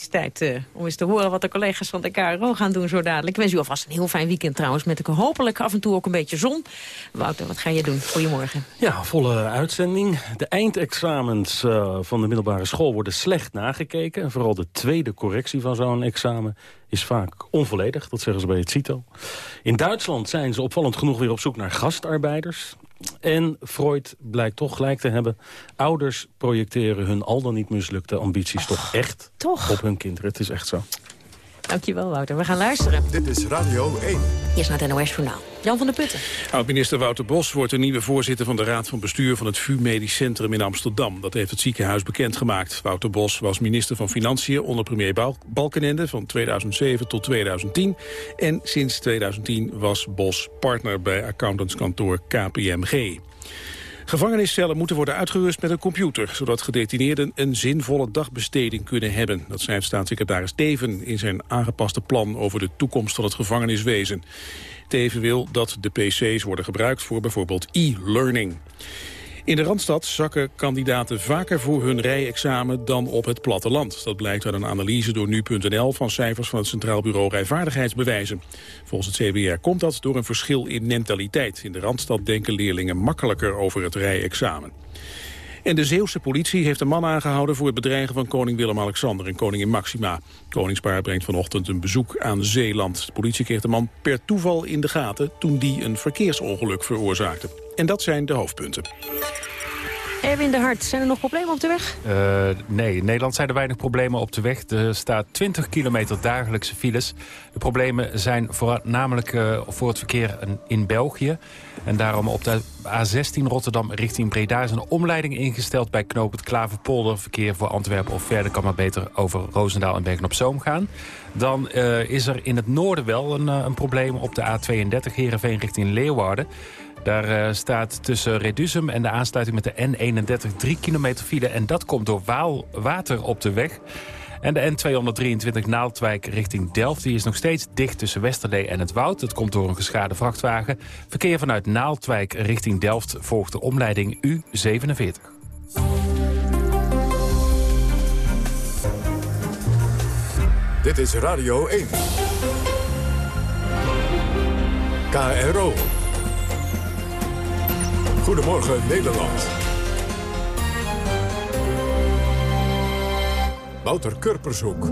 Is tijd uh, om eens te horen wat de collega's van de KRO gaan doen zo dadelijk. Ik wens u alvast een heel fijn weekend trouwens, met hopelijk af en toe ook een beetje zon. Wouter, wat ga je doen? Goedemorgen. Ja, volle uitzending. De eindexamens uh, van de middelbare school worden slecht nagekeken. En vooral de tweede correctie van zo'n examen is vaak onvolledig. Dat zeggen ze bij het CITO. In Duitsland zijn ze opvallend genoeg weer op zoek naar gastarbeiders. En Freud blijkt toch gelijk te hebben. Ouders projecteren hun al dan niet mislukte ambities toch echt toch? op hun kinderen. Het is echt zo. Dankjewel, Wouter. We gaan luisteren. Dit is Radio 1. Eerst naar het NOS Journaal. Jan van der Putten. Oud-minister Wouter Bos wordt de nieuwe voorzitter van de Raad van Bestuur van het VU Medisch Centrum in Amsterdam. Dat heeft het ziekenhuis bekendgemaakt. Wouter Bos was minister van Financiën onder premier Bal Balkenende van 2007 tot 2010. En sinds 2010 was Bos partner bij accountantskantoor KPMG. Gevangeniscellen moeten worden uitgerust met een computer... zodat gedetineerden een zinvolle dagbesteding kunnen hebben. Dat schrijft staatssecretaris Teven in zijn aangepaste plan... over de toekomst van het gevangeniswezen. Teven wil dat de pc's worden gebruikt voor bijvoorbeeld e-learning. In de Randstad zakken kandidaten vaker voor hun rijexamen dan op het platteland. Dat blijkt uit een analyse door Nu.nl van cijfers van het Centraal Bureau Rijvaardigheidsbewijzen. Volgens het CBR komt dat door een verschil in mentaliteit. In de Randstad denken leerlingen makkelijker over het rijexamen. En de Zeeuwse politie heeft een man aangehouden voor het bedreigen van koning Willem-Alexander en koningin Maxima. Koningspaar brengt vanochtend een bezoek aan Zeeland. De politie kreeg de man per toeval in de gaten toen die een verkeersongeluk veroorzaakte. En dat zijn de hoofdpunten. Erwin de Hart, zijn er nog problemen op de weg? Uh, nee, in Nederland zijn er weinig problemen op de weg. Er staat 20 kilometer dagelijkse files. De problemen zijn voornamelijk uh, voor het verkeer in België. En daarom op de A16 Rotterdam richting Breda is een omleiding ingesteld bij knoop het Klaverpolder. Verkeer voor Antwerpen of verder kan maar beter over Roosendaal en Bergen-op-Zoom gaan. Dan uh, is er in het noorden wel een, een probleem op de A32 Heerenveen richting Leeuwarden. Daar uh, staat tussen Reduzum en de aansluiting met de N31 3 kilometer file. En dat komt door waal, water op de weg. En de N223 Naaldwijk richting Delft die is nog steeds dicht tussen Westerlee en het Woud. Dat komt door een geschade vrachtwagen. Verkeer vanuit Naaldwijk richting Delft volgt de omleiding U47. Dit is Radio 1. KRO. Goedemorgen Nederland. Wouter Kurpershoek.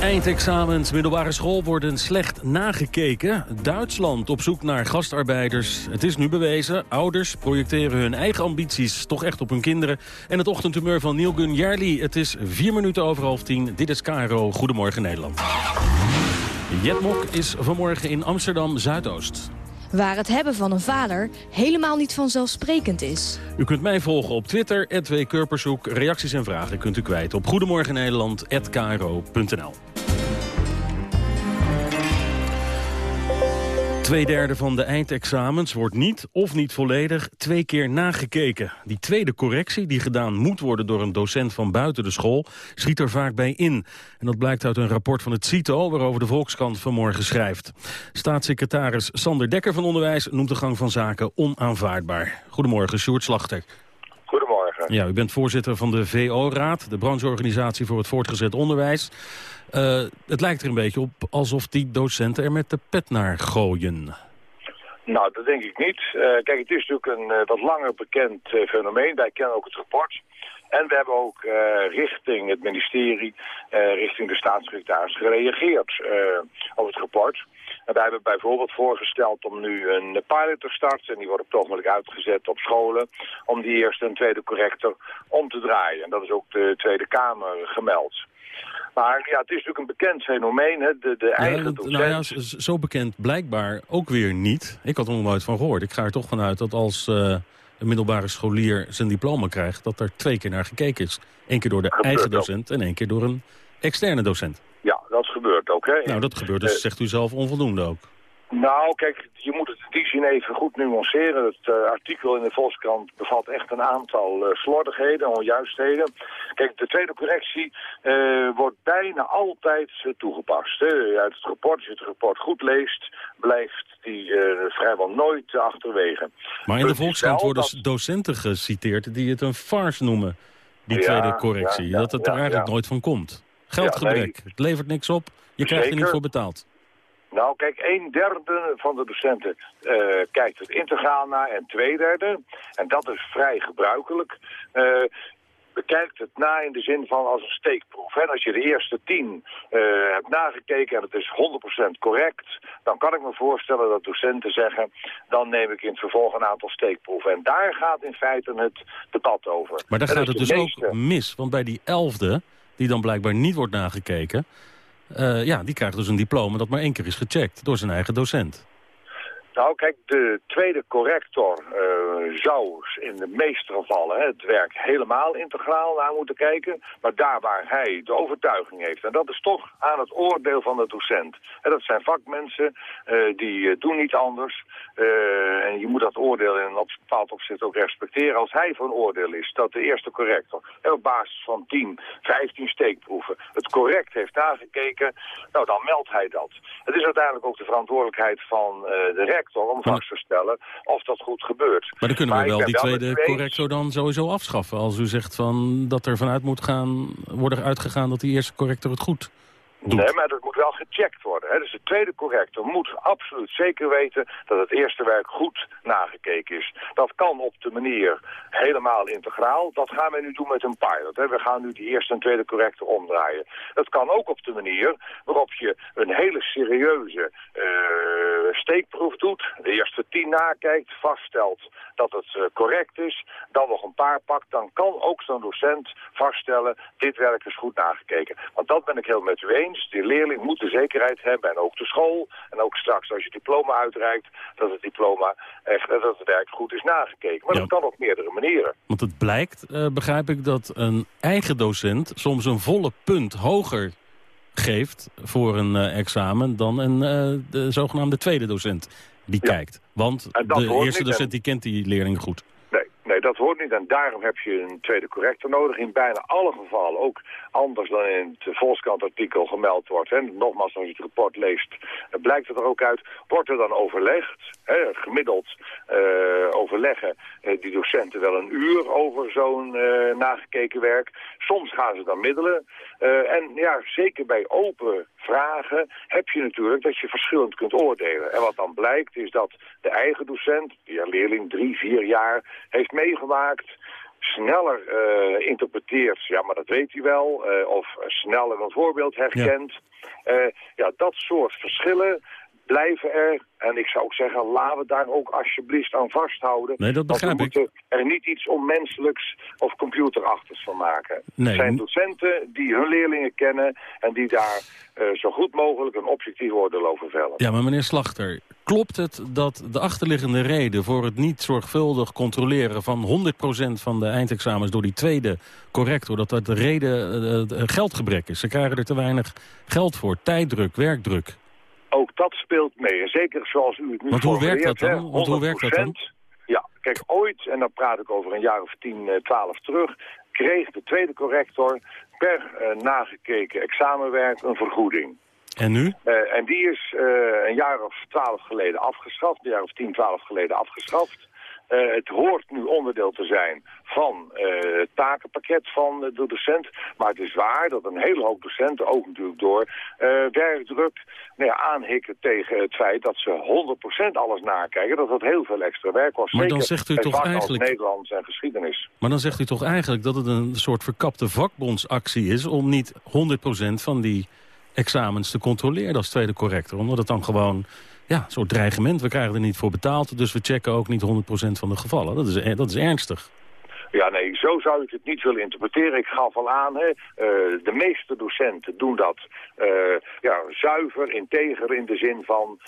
Eindexamens middelbare school worden slecht nagekeken. Duitsland op zoek naar gastarbeiders. Het is nu bewezen. Ouders projecteren hun eigen ambities toch echt op hun kinderen. En het ochtendhumeur van Neil Gun Jarli. Het is vier minuten over half tien. Dit is KRO. Goedemorgen Nederland. Jetmok is vanmorgen in Amsterdam-Zuidoost waar het hebben van een vader helemaal niet vanzelfsprekend is. U kunt mij volgen op Twitter, @w Kurpershoek. Reacties en vragen kunt u kwijt op goedemorgennederland.kro.nl. Tweederde van de eindexamens wordt niet of niet volledig twee keer nagekeken. Die tweede correctie, die gedaan moet worden door een docent van buiten de school, schiet er vaak bij in. En dat blijkt uit een rapport van het CITO, waarover de Volkskrant vanmorgen schrijft. Staatssecretaris Sander Dekker van Onderwijs noemt de gang van zaken onaanvaardbaar. Goedemorgen, Sjoerd Slachter. Ja, u bent voorzitter van de VO-raad, de brancheorganisatie voor het voortgezet onderwijs. Uh, het lijkt er een beetje op alsof die docenten er met de pet naar gooien. Nou, dat denk ik niet. Uh, kijk, het is natuurlijk een uh, wat langer bekend fenomeen. Wij kennen ook het rapport. En we hebben ook richting het ministerie, richting de staatssecretaris gereageerd op het rapport. Wij hebben bijvoorbeeld voorgesteld om nu een pilot te starten. En die wordt op het ogenblik uitgezet op scholen. Om die eerste en tweede corrector om te draaien. En dat is ook de Tweede Kamer gemeld. Maar ja, het is natuurlijk een bekend fenomeen, hè? De, de eigen docent. Nou ja, zo bekend blijkbaar ook weer niet. Ik had er nog nooit van gehoord. Ik ga er toch vanuit dat als uh, een middelbare scholier zijn diploma krijgt... dat er twee keer naar gekeken is. Eén keer door de eigen docent en één keer door een externe docent. Dat gebeurt ook. Hè? Nou, dat gebeurt dus, uh, zegt u zelf, onvoldoende ook. Nou, kijk, je moet het in die zin even goed nuanceren. Het uh, artikel in de Volkskrant bevat echt een aantal uh, slordigheden, onjuistheden. Kijk, de tweede correctie uh, wordt bijna altijd toegepast. Hè. Uit het rapport, als je het rapport goed leest, blijft die vrijwel nooit achterwege. Maar in de Volkskrant worden dat... docenten geciteerd die het een farce noemen, die ja, tweede correctie. Ja, ja, dat het er eigenlijk nooit van komt. Geldgebrek, nee. het levert niks op, je krijgt er niet voor betaald. Nou, kijk, een derde van de docenten uh, kijkt het integraal naar en twee derde, en dat is vrij gebruikelijk, uh, bekijkt het na in de zin van als een steekproef. En als je de eerste tien uh, hebt nagekeken en het is 100% correct, dan kan ik me voorstellen dat docenten zeggen, dan neem ik in het vervolg een aantal steekproeven. En daar gaat in feite het debat over. Maar daar gaat het dus meeste... ook mis, want bij die elfde, die dan blijkbaar niet wordt nagekeken... Uh, ja, die krijgt dus een diploma dat maar één keer is gecheckt door zijn eigen docent. Nou, kijk, de tweede corrector uh, zou in de meeste gevallen het werk helemaal integraal naar moeten kijken. Maar daar waar hij de overtuiging heeft, en dat is toch aan het oordeel van de docent. En dat zijn vakmensen, uh, die uh, doen niet anders. en je moet dat oordeel in een bepaald opzicht ook respecteren. Als hij van oordeel is dat de eerste corrector op basis van 10, 15 steekproeven het correct heeft nagekeken, nou dan meldt hij dat. Het is uiteindelijk ook de verantwoordelijkheid van de rector om vast te stellen of dat goed gebeurt. Maar dan kunnen we wel die tweede corrector dan sowieso afschaffen. Als u zegt van dat er vanuit moet gaan, worden uitgegaan dat die eerste corrector het goed Nee, maar dat moet wel gecheckt worden. Hè. Dus de tweede corrector moet absoluut zeker weten dat het eerste werk goed nagekeken is. Dat kan op de manier helemaal integraal. Dat gaan we nu doen met een pilot. Hè. We gaan nu die eerste en tweede corrector omdraaien. Dat kan ook op de manier waarop je een hele serieuze uh, steekproef doet. De eerste tien nakijkt, vaststelt dat het uh, correct is. Dan nog een paar pakt. Dan kan ook zo'n docent vaststellen, dit werk is goed nagekeken. Want dat ben ik heel met u eens. Die leerling moet de zekerheid hebben. En ook de school. En ook straks als je diploma uitreikt, dat het diploma echt, dat het werk goed is nagekeken. Maar ja. dat kan op meerdere manieren. Want het blijkt, uh, begrijp ik, dat een eigen docent soms een volle punt hoger geeft voor een uh, examen dan een uh, de zogenaamde tweede docent die ja. kijkt. Want de eerste docent die kent die leerling goed. Nee, dat hoort niet. En daarom heb je een tweede corrector nodig. In bijna alle gevallen, ook anders dan in het Volkskrant-artikel gemeld wordt. En nogmaals, als je het rapport leest, blijkt het er ook uit. Wordt er dan overlegd, hè, gemiddeld uh, overleggen die docenten wel een uur over zo'n nagekeken werk. Soms gaan ze dan middelen. en ja, zeker bij open vragen heb je natuurlijk dat je verschillend kunt oordelen. En wat dan blijkt is dat de eigen docent, een leerling drie, vier jaar heeft meegemaakt sneller uh, interpreteert, ja, maar dat weet hij wel, uh, of sneller een voorbeeld herkent. Ja. Uh, ja, dat soort verschillen blijven er. En ik zou ook zeggen, laten we daar ook alsjeblieft aan vasthouden. Nee, dat begrijp we moeten er niet iets onmenselijks of computerachtigs van maken. Nee. Er zijn docenten die hun leerlingen kennen en die daar uh, zo goed mogelijk een objectief oordeel over vellen. Ja, maar meneer Slachter, klopt het dat de achterliggende reden voor het niet zorgvuldig controleren van 100% van de eindexamens door die tweede corrector, dat dat de reden uh, geldgebrek is? Ze krijgen er te weinig geld voor, tijddruk, werkdruk. Ook dat speelt mee. En zeker zoals u het nu Want hoe werkt dat dan? Want hoe werkt dat dan? Ja, kijk, ooit, en dan praat ik over een jaar of 10, 12 terug, kreeg de tweede corrector per uh, nagekeken examenwerk een vergoeding. En nu? Uh, en die is uh, een jaar of twaalf geleden afgeschaft, een jaar of tien, twaalf geleden afgeschaft. Uh, het hoort nu onderdeel te zijn van uh, het takenpakket van de docent. Maar het is waar dat een hele hoop docenten, ook natuurlijk door uh, werkdruk, nou ja, aanhikken tegen het feit dat ze 100% alles nakijken. Dat dat heel veel extra werk was. Maar dan zegt u toch eigenlijk... Nederlands en geschiedenis. Maar dan zegt u toch eigenlijk dat het een soort verkapte vakbondsactie is... om niet 100% van die examens te controleren als tweede corrector. Omdat het dan gewoon ja, soort dreigement. We krijgen er niet voor betaald, dus we checken ook niet 100% van de gevallen. Dat is, dat is ernstig. Ja, nee, zo zou ik het niet willen interpreteren. Ik gaf al aan, hè, uh, de meeste docenten doen dat uh, ja, zuiver, integer in de zin van...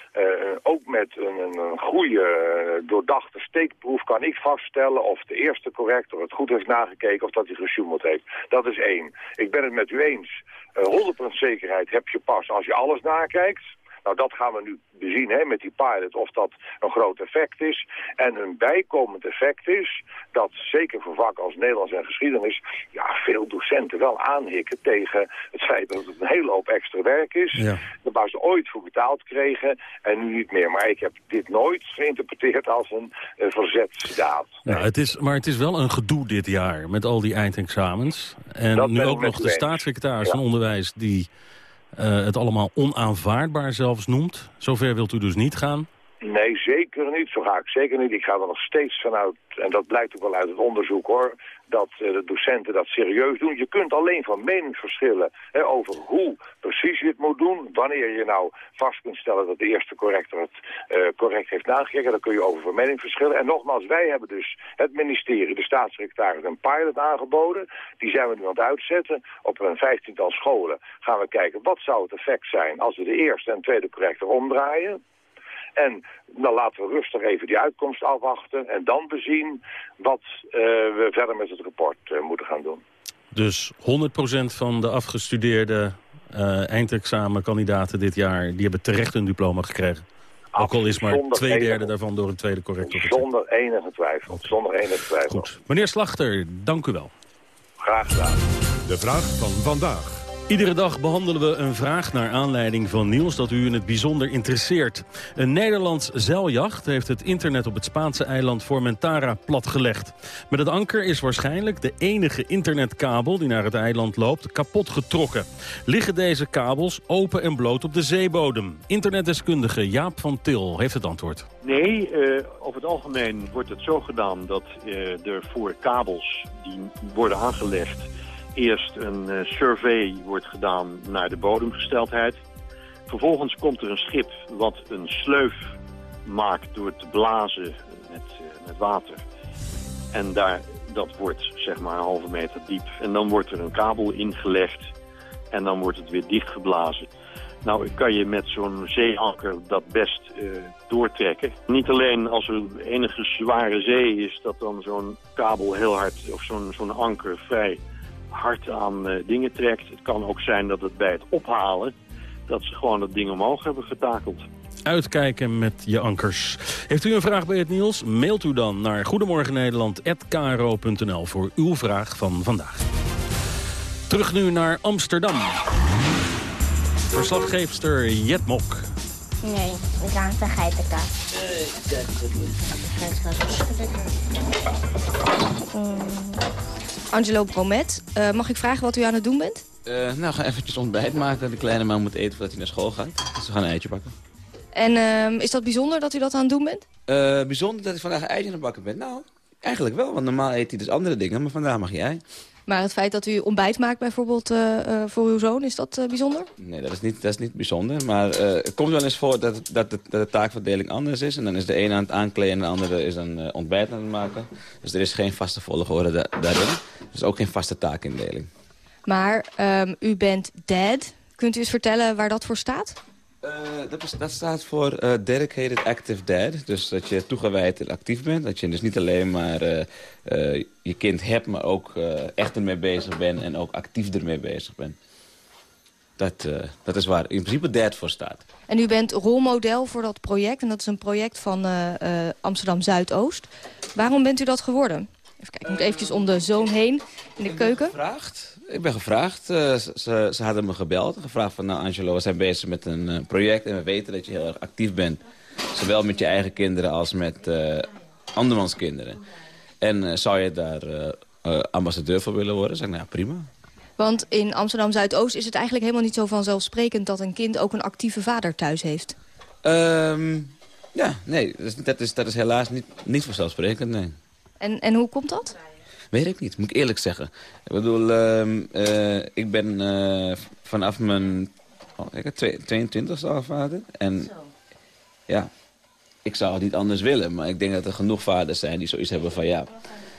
Ook met een, een goede, doordachte steekproef kan ik vaststellen... of de eerste corrector het goed heeft nagekeken of dat hij gesjoemeld heeft. Dat is één. Ik ben het met u eens. 100% zekerheid heb je pas als je alles nakijkt. Nou, dat gaan we nu bezien hè, met die pilot of dat een groot effect is. En een bijkomend effect is dat, zeker voor vakken als Nederlands en geschiedenis... ja, veel docenten wel aanhikken tegen het feit dat het een hele hoop extra werk is. Ja. Waar ze ooit voor betaald kregen en nu niet meer. Maar ik heb dit nooit geïnterpreteerd als een uh, verzetsdaad. Ja, het is, maar het is wel een gedoe dit jaar met al die eindexamens. En dat nu ook nog de staatssecretaris ja. van Onderwijs die het allemaal onaanvaardbaar zelfs noemt. Zover wilt u dus niet gaan? Nee, zeker niet. Zo ga ik zeker niet. Ik ga er nog steeds vanuit, en dat blijkt ook wel uit het onderzoek hoor, dat uh, de docenten dat serieus doen. Je kunt alleen van mening verschillen hè, over hoe precies je het moet doen. Wanneer je nou vast kunt stellen dat de eerste corrector het uh, correct heeft nagekeken, dan kun je over van mening verschillen. En nogmaals, wij hebben dus het ministerie, de staatssecretaris, een pilot aangeboden. Die zijn we nu aan het uitzetten. Op een vijftiental scholen gaan we kijken wat zou het effect zijn als we de eerste en tweede corrector omdraaien. En dan laten we rustig even die uitkomst afwachten en dan bezien wat uh, we verder met het rapport uh, moeten gaan doen. Dus 100% van de afgestudeerde uh, eindexamenkandidaten dit jaar... die hebben terecht een diploma gekregen? Ook al is maar twee derde daarvan door een tweede corrector. Zonder enige twijfel. Zonder enige twijfel. Goed. Meneer Slachter, dank u wel. Graag gedaan. De vraag van vandaag. Iedere dag behandelen we een vraag naar aanleiding van nieuws dat u in het bijzonder interesseert. Een Nederlands zeiljacht heeft het internet op het Spaanse eiland Formentara platgelegd. Met het anker is waarschijnlijk de enige internetkabel die naar het eiland loopt kapot getrokken. Liggen deze kabels open en bloot op de zeebodem? Internetdeskundige Jaap van Til heeft het antwoord. Nee, uh, over het algemeen wordt het zo gedaan dat uh, er voor kabels die worden aangelegd eerst een uh, survey wordt gedaan naar de bodemgesteldheid. Vervolgens komt er een schip wat een sleuf maakt door te blazen met, uh, met water. En daar, dat wordt zeg maar een halve meter diep. En dan wordt er een kabel ingelegd en dan wordt het weer dichtgeblazen. Nou, kan je met zo'n zeeanker dat best uh, doortrekken. Niet alleen als er enige zware zee is, dat dan zo'n kabel heel hard, of zo'n zo'n anker vrij hard aan uh, dingen trekt. Het kan ook zijn dat het bij het ophalen... dat ze gewoon dat ding omhoog hebben getakeld. Uitkijken met je ankers. Heeft u een vraag bij het Niels? Mailt u dan naar goedemorgennederland.kro.nl voor uw vraag van vandaag. Terug nu naar Amsterdam. Verslaggeefster Jet Mok. Nee, ik ga een geitenkaas. Nee, kijk het niet. Geitenkaas Angelo Bromet. Uh, mag ik vragen wat u aan het doen bent? Uh, nou, ga eventjes ontbijt maken. De kleine man moet eten voordat hij naar school gaat. Dus we gaan een eitje bakken. En uh, is dat bijzonder dat u dat aan het doen bent? bijzonder dat ik vandaag een eitje aan het bakken ben? Nou, eigenlijk wel. Want normaal eet hij dus andere dingen. Maar vandaag mag jij. Maar het feit dat u ontbijt maakt bijvoorbeeld uh, uh, voor uw zoon, is dat uh, bijzonder? Nee, dat is niet, dat is niet bijzonder. Maar het komt wel eens voor dat, dat, de, dat de taakverdeling anders is. En dan is de ene aan het aankleden en de andere is dan ontbijt aan het maken. Dus er is geen vaste volgorde da daarin. Dus ook geen vaste taakindeling. Maar um, u bent dad. Kunt u eens vertellen waar dat voor staat? Uh, dat, dat, staat voor uh, Dedicated Active Dad. Dus dat je toegewijd en actief bent. Dat je dus niet alleen maar uh, je kind hebt, maar ook echt ermee bezig bent. En ook actief ermee bezig bent. Dat, dat is waar in principe dad voor staat. En u bent rolmodel voor dat project. En dat is een project van Amsterdam Zuidoost. Waarom bent u dat geworden? Even kijken, ik moet eventjes om de zoon heen in de keuken. Gevraagd. Ik ben gevraagd. Uh, ze, ze, hadden me gebeld. Gevraagd van, nou Angelo, we zijn bezig met een uh, project... en we weten dat je heel erg actief bent. Zowel met je eigen kinderen als met uh, andermans kinderen. En zou je daar ambassadeur voor willen worden? Zeg ik, nou ja, prima. Want in Amsterdam-Zuidoost is het eigenlijk helemaal niet zo vanzelfsprekend... dat een kind ook een actieve vader thuis heeft. Ehm, ja, nee, dat is, dat is, dat is helaas niet, niet vanzelfsprekend, nee. En, en hoe komt dat? Weet ik niet, moet ik eerlijk zeggen. Ik bedoel, ehm, eh, ik ben uh, vanaf mijn oh, ik 22 al vader. En ja, ik zou het niet anders willen. Maar ik denk dat er genoeg vaders zijn die zoiets hebben van ja...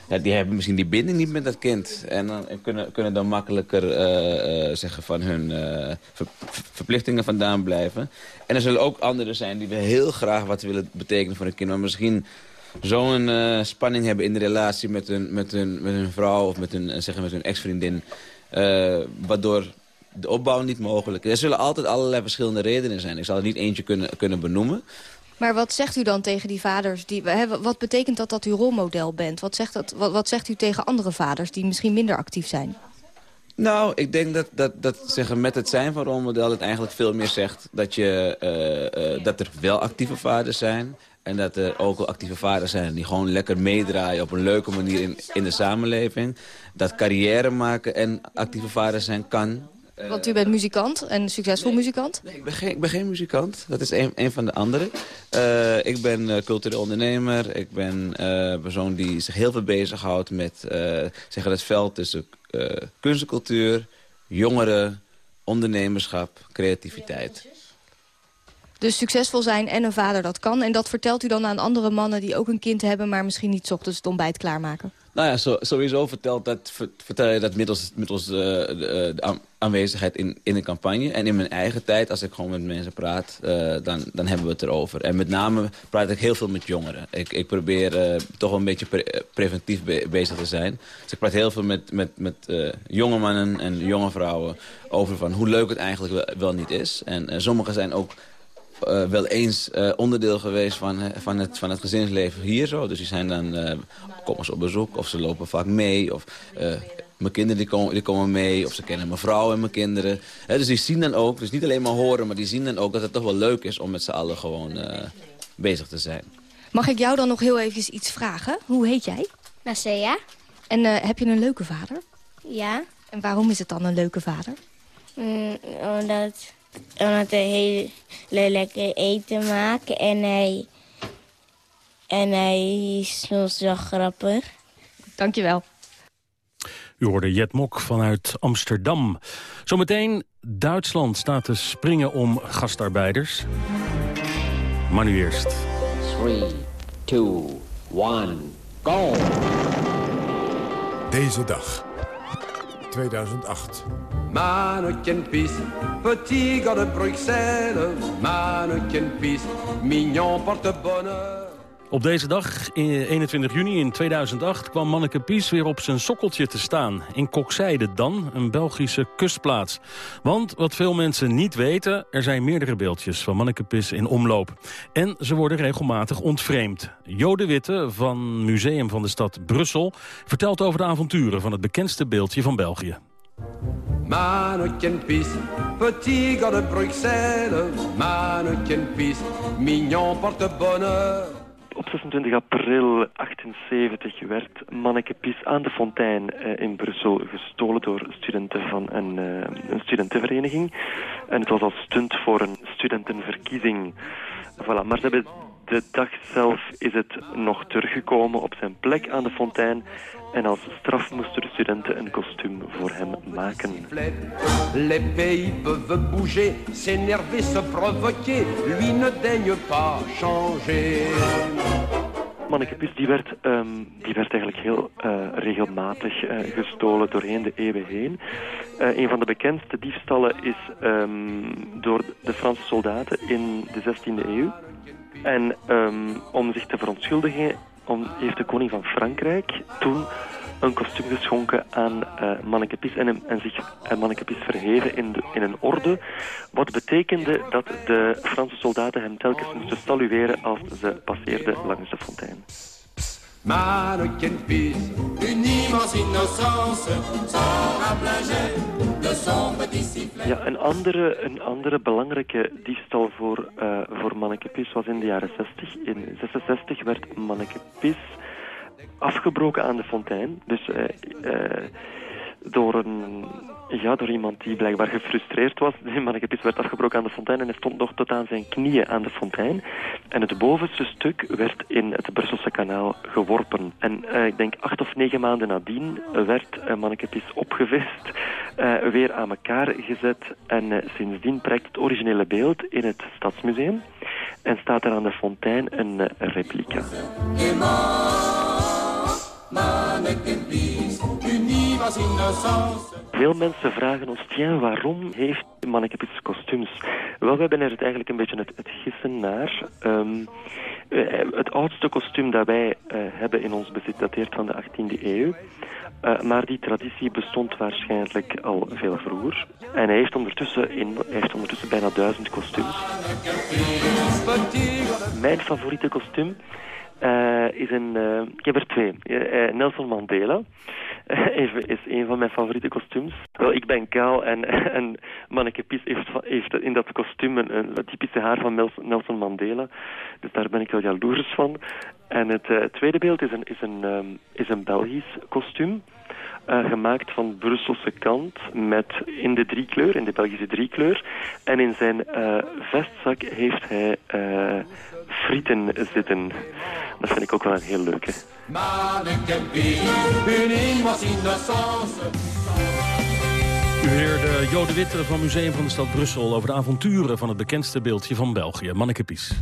Ja, die hebben misschien die binding niet met dat kind. En, dan, kunnen, kunnen dan makkelijker uh, zeggen van hun verplichtingen vandaan blijven. En er zullen ook anderen zijn die we heel graag wat willen betekenen voor een kind. Maar misschien zo'n uh, spanning hebben in de relatie met hun, met hun, met hun vrouw of met hun, eh, zeggen, met hun ex-vriendin. Uh, waardoor de opbouw niet mogelijk is. Er zullen altijd allerlei verschillende redenen zijn. Ik zal er niet eentje kunnen, kunnen benoemen. Maar wat zegt u dan tegen die vaders? Die, wat betekent dat dat u rolmodel bent? Wat zegt, dat, wat, wat zegt u tegen andere vaders die misschien minder actief zijn? Nou, ik denk dat, dat, dat zeggen, met het zijn van rolmodel het eigenlijk veel meer zegt... dat, je, uh, uh, dat er wel actieve vaders zijn... En dat er ook wel actieve vaders zijn die gewoon lekker meedraaien op een leuke manier in, in de samenleving. Dat carrière maken en actieve vaders zijn kan. Want u bent muzikant en succesvol muzikant? Nee, ik ben, geen, ik ben geen muzikant. Dat is een, een van de anderen. Uh, ik ben uh, cultureel ondernemer. Ik ben uh, een persoon die zich heel veel bezighoudt met zeggen het veld tussen kunst en cultuur, jongeren, ondernemerschap, creativiteit. Dus succesvol zijn en een vader dat kan. En dat vertelt u dan aan andere mannen die ook een kind hebben... maar misschien niet ochtends het ontbijt klaarmaken? Nou ja, sowieso vertelt dat, vertel je dat middels, middels de, de, de, aanwezigheid in, in de campagne. En in mijn eigen tijd, als ik gewoon met mensen praat, uh, dan, dan hebben we het erover. En met name praat ik heel veel met jongeren. Ik, ik probeer toch wel een beetje pre preventief be bezig te zijn. Dus ik praat heel veel met, met, met jonge mannen en jonge vrouwen over van hoe leuk het eigenlijk wel, wel niet is. En sommigen zijn ook uh, wel eens uh, onderdeel geweest van, uh, van, het, van het gezinsleven hier zo. Dus die zijn dan, komen ze op bezoek of ze lopen vaak mee. Of mijn kinderen die komen, die komen mee. Of ze kennen mijn vrouw en mijn kinderen. dus die zien dan ook, dus niet alleen maar horen, maar die zien dan ook dat het toch wel leuk is om met z'n allen gewoon bezig te zijn. Mag ik jou dan nog heel even iets vragen? Hoe heet jij? Nasea. En heb je een leuke vader? Ja. En waarom is het dan een leuke vader? Mm, omdat omdat hij heel, heel lekker eten maakt. En hij, en hij is soms wel grappig. Dankjewel. U hoorde Jet Mok vanuit Amsterdam. Zometeen Duitsland staat te springen om gastarbeiders. Maar nu eerst. 3, 2, 1, go! Deze dag. 2008. Mannequin-pis, petit gars de Bruxelles. Mannequin-pis, mignon porte-bonheur. Op deze dag, 21 juni in 2008, kwam Manneke Pies weer op zijn sokkeltje te staan. In Kokzijde dan, een Belgische kustplaats. Want wat veel mensen niet weten, er zijn meerdere beeldjes van Manneke Pies in omloop. En ze worden regelmatig ontvreemd. Jode Witte van Museum van de stad Brussel vertelt over de avonturen van het bekendste beeldje van België. Mannequin-pis, petit gars de Bruxelles. Mannequin-pis, mignon porte-bonheur. Op 26 april 78 werd Manneke Pies aan de Fontein uh, in Brussel gestolen door studenten van een, uh, een studentenvereniging. En het was als stunt voor een studentenverkiezing. Voilà. Maar de dag zelf is het nog teruggekomen op zijn plek aan de fontein. En als straf moesten de studenten een kostuum voor hem maken. Les pays peuvent bouger, s'énerver, se provoquer. Lui ne daigne pas changer. Manneke die werd, um, die werd eigenlijk heel uh, regelmatig uh, gestolen doorheen de eeuwen heen. Uh, een van de bekendste diefstallen is um, door de Franse soldaten in de 16e eeuw. En um, om zich te verontschuldigen om, heeft de koning van Frankrijk toen een kostuum geschonken aan uh, Manneke Pis en, en zich uh, Manneke Pis verheven in, de, in een orde. Wat betekende dat de Franse soldaten hem telkens moesten salueren als ze passeerden langs de fontein. Mannequin Pis, une innocence, sans Ja, een andere, een andere belangrijke diefstal voor, uh, voor Manneke Pis was in de jaren 60. In 66 werd Manneke Pis afgebroken aan de fontein. Dus uh, uh, door, een, ja, door iemand die blijkbaar gefrustreerd was. Mannekepis werd afgebroken aan de fontein en hij stond nog tot aan zijn knieën aan de fontein. En het bovenste stuk werd in het Brusselse kanaal geworpen. En uh, ik denk acht of negen maanden nadien werd uh, mannekepis opgevist, uh, weer aan elkaar gezet. En sindsdien prijkt het originele beeld in het Stadsmuseum. En staat er aan de fontein een replica. Veel mensen vragen ons, tja, waarom heeft Mannekepits kostuums? Wel, we hebben er eigenlijk een beetje het, het gissen naar. Um, uh, het oudste kostuum dat wij uh, hebben in ons bezit dateert van de 18e eeuw. Uh, maar die traditie bestond waarschijnlijk al veel vroeger. En hij heeft ondertussen, in, hij heeft ondertussen bijna duizend kostuums. Mijn favoriete kostuum uh, is een... Uh, ik heb er twee. Uh, Nelson Mandela is een van mijn favoriete kostuums. Wel, ik ben kaal en, en Manneke Pies heeft, heeft in dat kostuum een, een typische haar van Nelson Mandela. Dus daar ben ik wel jaloers van. En het tweede beeld is een, is een, um, is een Belgisch kostuum. Gemaakt van Brusselse kant met in de driekleur, in de Belgische driekleur. En in zijn vestzak heeft hij frieten zitten. Dat vind ik ook wel een heel leuke. U hoorde Jo de Witte van Museum van de Stad Brussel... over de avonturen van het bekendste beeldje van België, Manneke Pies.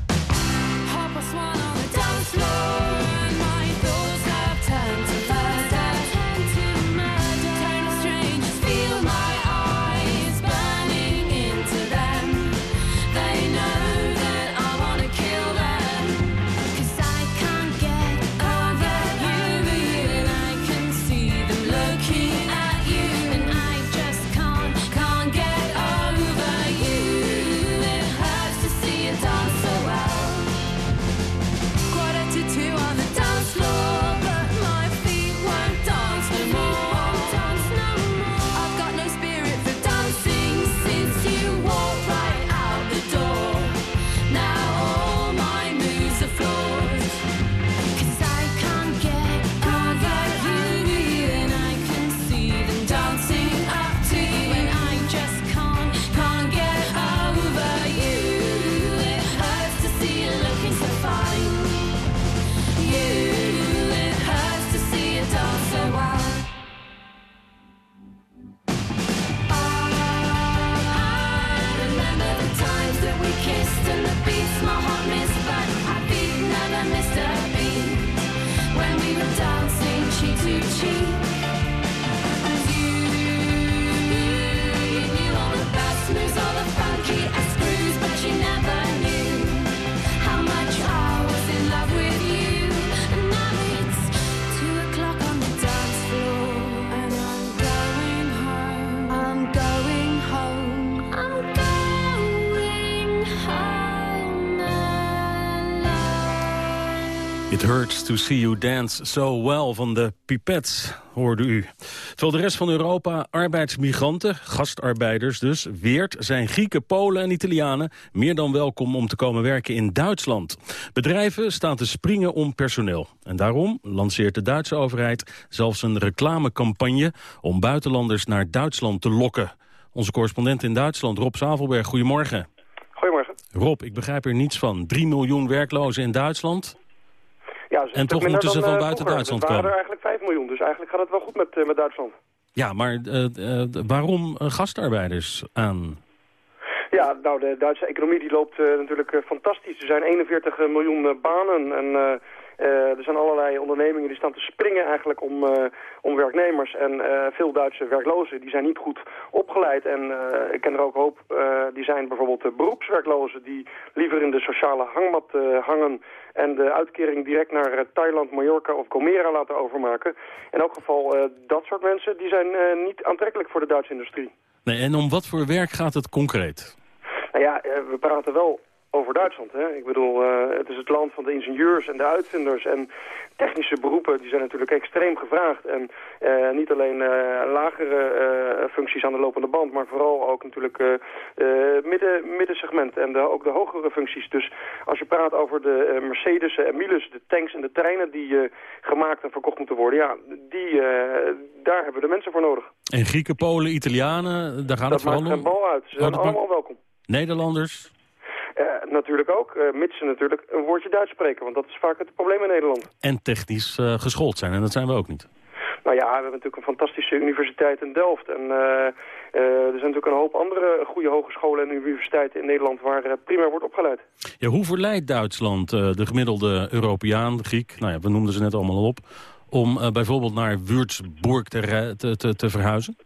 Hurts to see you dance so well van de Pipets, hoorde u. Terwijl de rest van Europa arbeidsmigranten, gastarbeiders dus... weert, zijn Grieken, Polen en Italianen meer dan welkom om te komen werken in Duitsland. Bedrijven staan te springen om personeel. En daarom lanceert de Duitse overheid zelfs een reclamecampagne... om buitenlanders naar Duitsland te lokken. Onze correspondent in Duitsland, Rob Zavelberg, goedemorgen. Goedemorgen. Rob, ik begrijp er niets van. 3 miljoen werklozen in Duitsland? Ja, en toch moeten ze van buiten Duitsland komen. Er waren er eigenlijk 5 miljoen, dus eigenlijk gaat het wel goed met, uh, met Duitsland. Ja, maar uh, waarom gastarbeiders aan? Ja, nou, de Duitse economie die loopt natuurlijk fantastisch. Er zijn 41 miljoen banen en uh, er zijn allerlei ondernemingen die staan te springen eigenlijk om, uh, om werknemers. En uh, veel Duitse werklozen die zijn niet goed opgeleid. En ik ken er ook hoop, die zijn bijvoorbeeld beroepswerklozen... die liever in de sociale hangmat hangen... en de uitkering direct naar Thailand, Mallorca of Gomera laten overmaken. In elk geval, dat soort mensen die zijn niet aantrekkelijk voor de Duitse industrie. Nee, en om wat voor werk gaat het concreet? Nou ja, we praten wel over Duitsland. Hè? Ik bedoel, uh, het is het land van de ingenieurs en de uitvinders. En technische beroepen die zijn natuurlijk extreem gevraagd. En uh, niet alleen uh, lagere functies aan de lopende band, maar vooral ook natuurlijk midden, middensegment en de, ook de hogere functies. Dus als je praat over de Mercedes en Miles, de tanks en de treinen die gemaakt en verkocht moeten worden, ja, die, daar hebben we de mensen voor nodig. En Grieken, Polen, Italianen, daar gaat dat het vooral om? Dat maakt geen bal uit. Ze zijn allemaal welkom. Nederlanders? Uh, natuurlijk ook, uh, mits ze natuurlijk een woordje Duits spreken. Want dat is vaak het probleem in Nederland. En technisch uh, geschoold zijn, en dat zijn we ook niet. Nou ja, we hebben natuurlijk een fantastische universiteit in Delft. En er zijn natuurlijk een hoop andere goede hogescholen en universiteiten in Nederland... waar primair wordt opgeleid. Ja, hoe verleidt Duitsland de gemiddelde Europeaan, de Griek... nou ja, we noemden ze net allemaal op... om bijvoorbeeld naar Würzburg te, te, te, te verhuizen?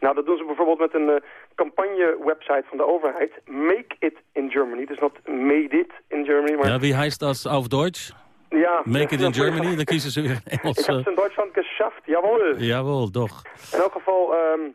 Nou, dat doen ze bijvoorbeeld met een campagne-website van de overheid. Make it in Germany. Dus not made it in Germany. Maar... Ja, wie heist dat auf Deutsch? Ja. Make it in Germany, dan kiezen ze weer Engels. Ik heb het in Duitsland geschafft, jawohl. Jawohl, toch. In elk geval... Um,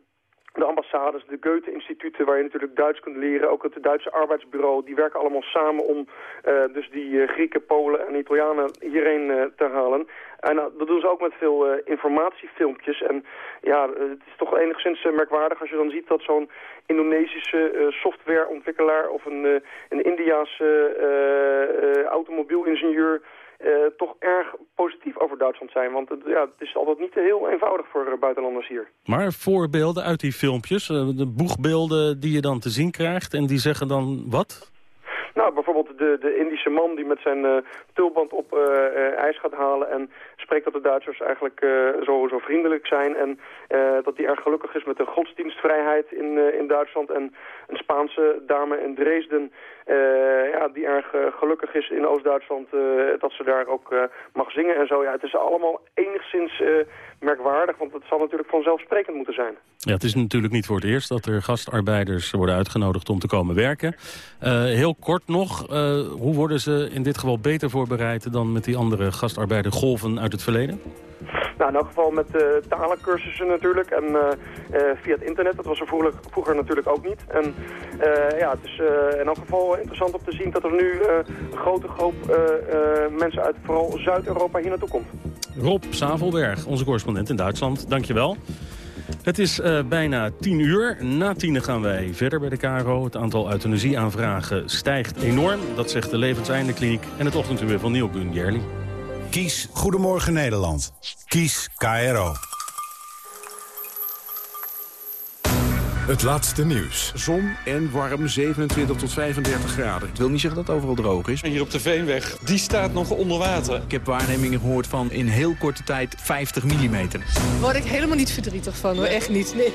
de ambassades, de Goethe-instituten waar je natuurlijk Duits kunt leren. Ook het Duitse arbeidsbureau, die werken allemaal samen om uh, dus die uh, Grieken, Polen en Italianen hierheen uh, te halen. En dat doen ze ook met veel informatiefilmpjes. En ja, het is toch enigszins merkwaardig als je dan ziet dat zo'n Indonesische softwareontwikkelaar of een, een Indiaanse automobielingenieur uh, toch erg positief over Duitsland zijn. Want het, ja, het is altijd niet heel eenvoudig voor uh, buitenlanders hier. Maar voorbeelden uit die filmpjes, uh, de boegbeelden die je dan te zien krijgt... en die zeggen dan wat? Nou, bijvoorbeeld de, de Indische man die met zijn tulband op ijs gaat halen... en spreekt dat de Duitsers eigenlijk zo, zo vriendelijk zijn... en dat hij erg gelukkig is met de godsdienstvrijheid in, in Duitsland... en een Spaanse dame in Dresden uh, ja, die erg uh, gelukkig is in Oost-Duitsland uh, dat ze daar ook mag zingen en zo. Ja, het is allemaal enigszins merkwaardig, want het zal natuurlijk vanzelfsprekend moeten zijn. Ja, het is natuurlijk niet voor het eerst dat er gastarbeiders worden uitgenodigd om te komen werken. heel kort nog, hoe worden ze in dit geval beter voorbereid dan met die andere gastarbeidergolven uit het verleden? Nou, in elk geval met uh, talencursussen natuurlijk en uh, uh, via het internet. Dat was er vroeger, vroeger natuurlijk ook niet. En ja, het is in elk geval interessant om te zien dat er nu een grote groep mensen uit vooral Zuid-Europa hier naartoe komt. Rob Savelberg, onze correspondent in Duitsland, dankjewel. Het is bijna tien uur. Na tienen gaan wij verder bij de KRO. Het aantal euthanasieaanvragen stijgt enorm. Dat zegt de Levenseindekliniek en het ochtendumeur van Neil Gunjerli. Kies Goedemorgen Nederland. Kies KRO. Het laatste nieuws. Zon en warm, 27 tot 35 graden. Het wil niet zeggen dat het overal droog is. En hier op de Veenweg, die staat nog onder water. Ik heb waarnemingen gehoord van in heel korte tijd 50 mm. Daar word ik helemaal niet verdrietig van, hoor. echt niet. Nee.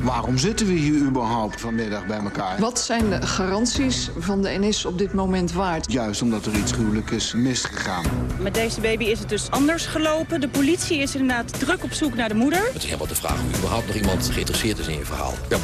Waarom zitten we hier überhaupt vanmiddag bij elkaar? Wat zijn de garanties van de NS op dit moment waard? Juist omdat er iets gruwelijk is misgegaan. Met deze baby is het dus anders gelopen. De politie is inderdaad druk op zoek naar de moeder. Het is helemaal de vraag of überhaupt nog iemand geïnteresseerd is in je verhaal. Ja,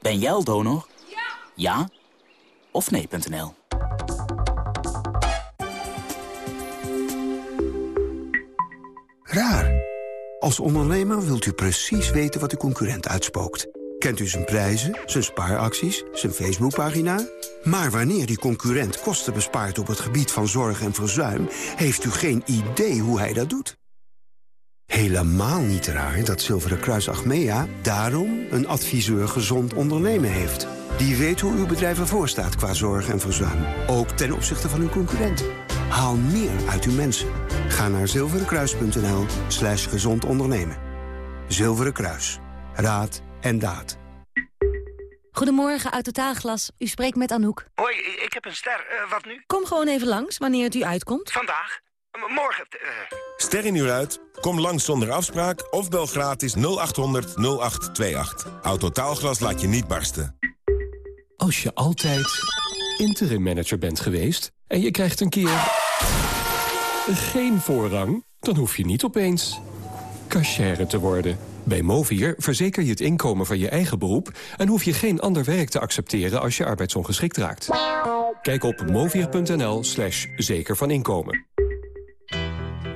Ben jij al donor? Ja of nee.nl. Raar. Als ondernemer wilt u precies weten wat uw concurrent uitspookt. Kent u zijn prijzen, zijn spaaracties, zijn Facebookpagina? Maar wanneer die concurrent kosten bespaart op het gebied van zorg en verzuim... heeft u geen idee hoe hij dat doet. Helemaal niet raar dat Zilveren Kruis Achmea daarom een adviseur gezond ondernemen heeft. Die weet hoe uw bedrijf ervoor staat qua zorg en verzuim. Ook ten opzichte van uw concurrent. Haal meer uit uw mensen. Ga naar zilverenkruis.nl slash gezond ondernemen. Zilveren Kruis. Raad en daad. Goedemorgen, uit Totaalglas. U spreekt met Anouk. Hoi, ik heb een ster. Uh, wat nu? Kom gewoon even langs, wanneer het u uitkomt. Vandaag? Morgen? Uh... Ster in uur uit? Kom langs zonder afspraak of bel gratis 0800 0828. Autotaalglas laat je niet barsten. Als je altijd interim manager bent geweest... en je krijgt een keer geen voorrang... dan hoef je niet opeens cashier te worden... Bij Movier verzeker je het inkomen van je eigen beroep... en hoef je geen ander werk te accepteren als je arbeidsongeschikt raakt. Kijk op movier.nl slash zeker van inkomen.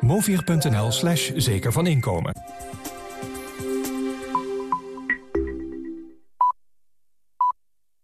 Movier.nl slash zeker van inkomen.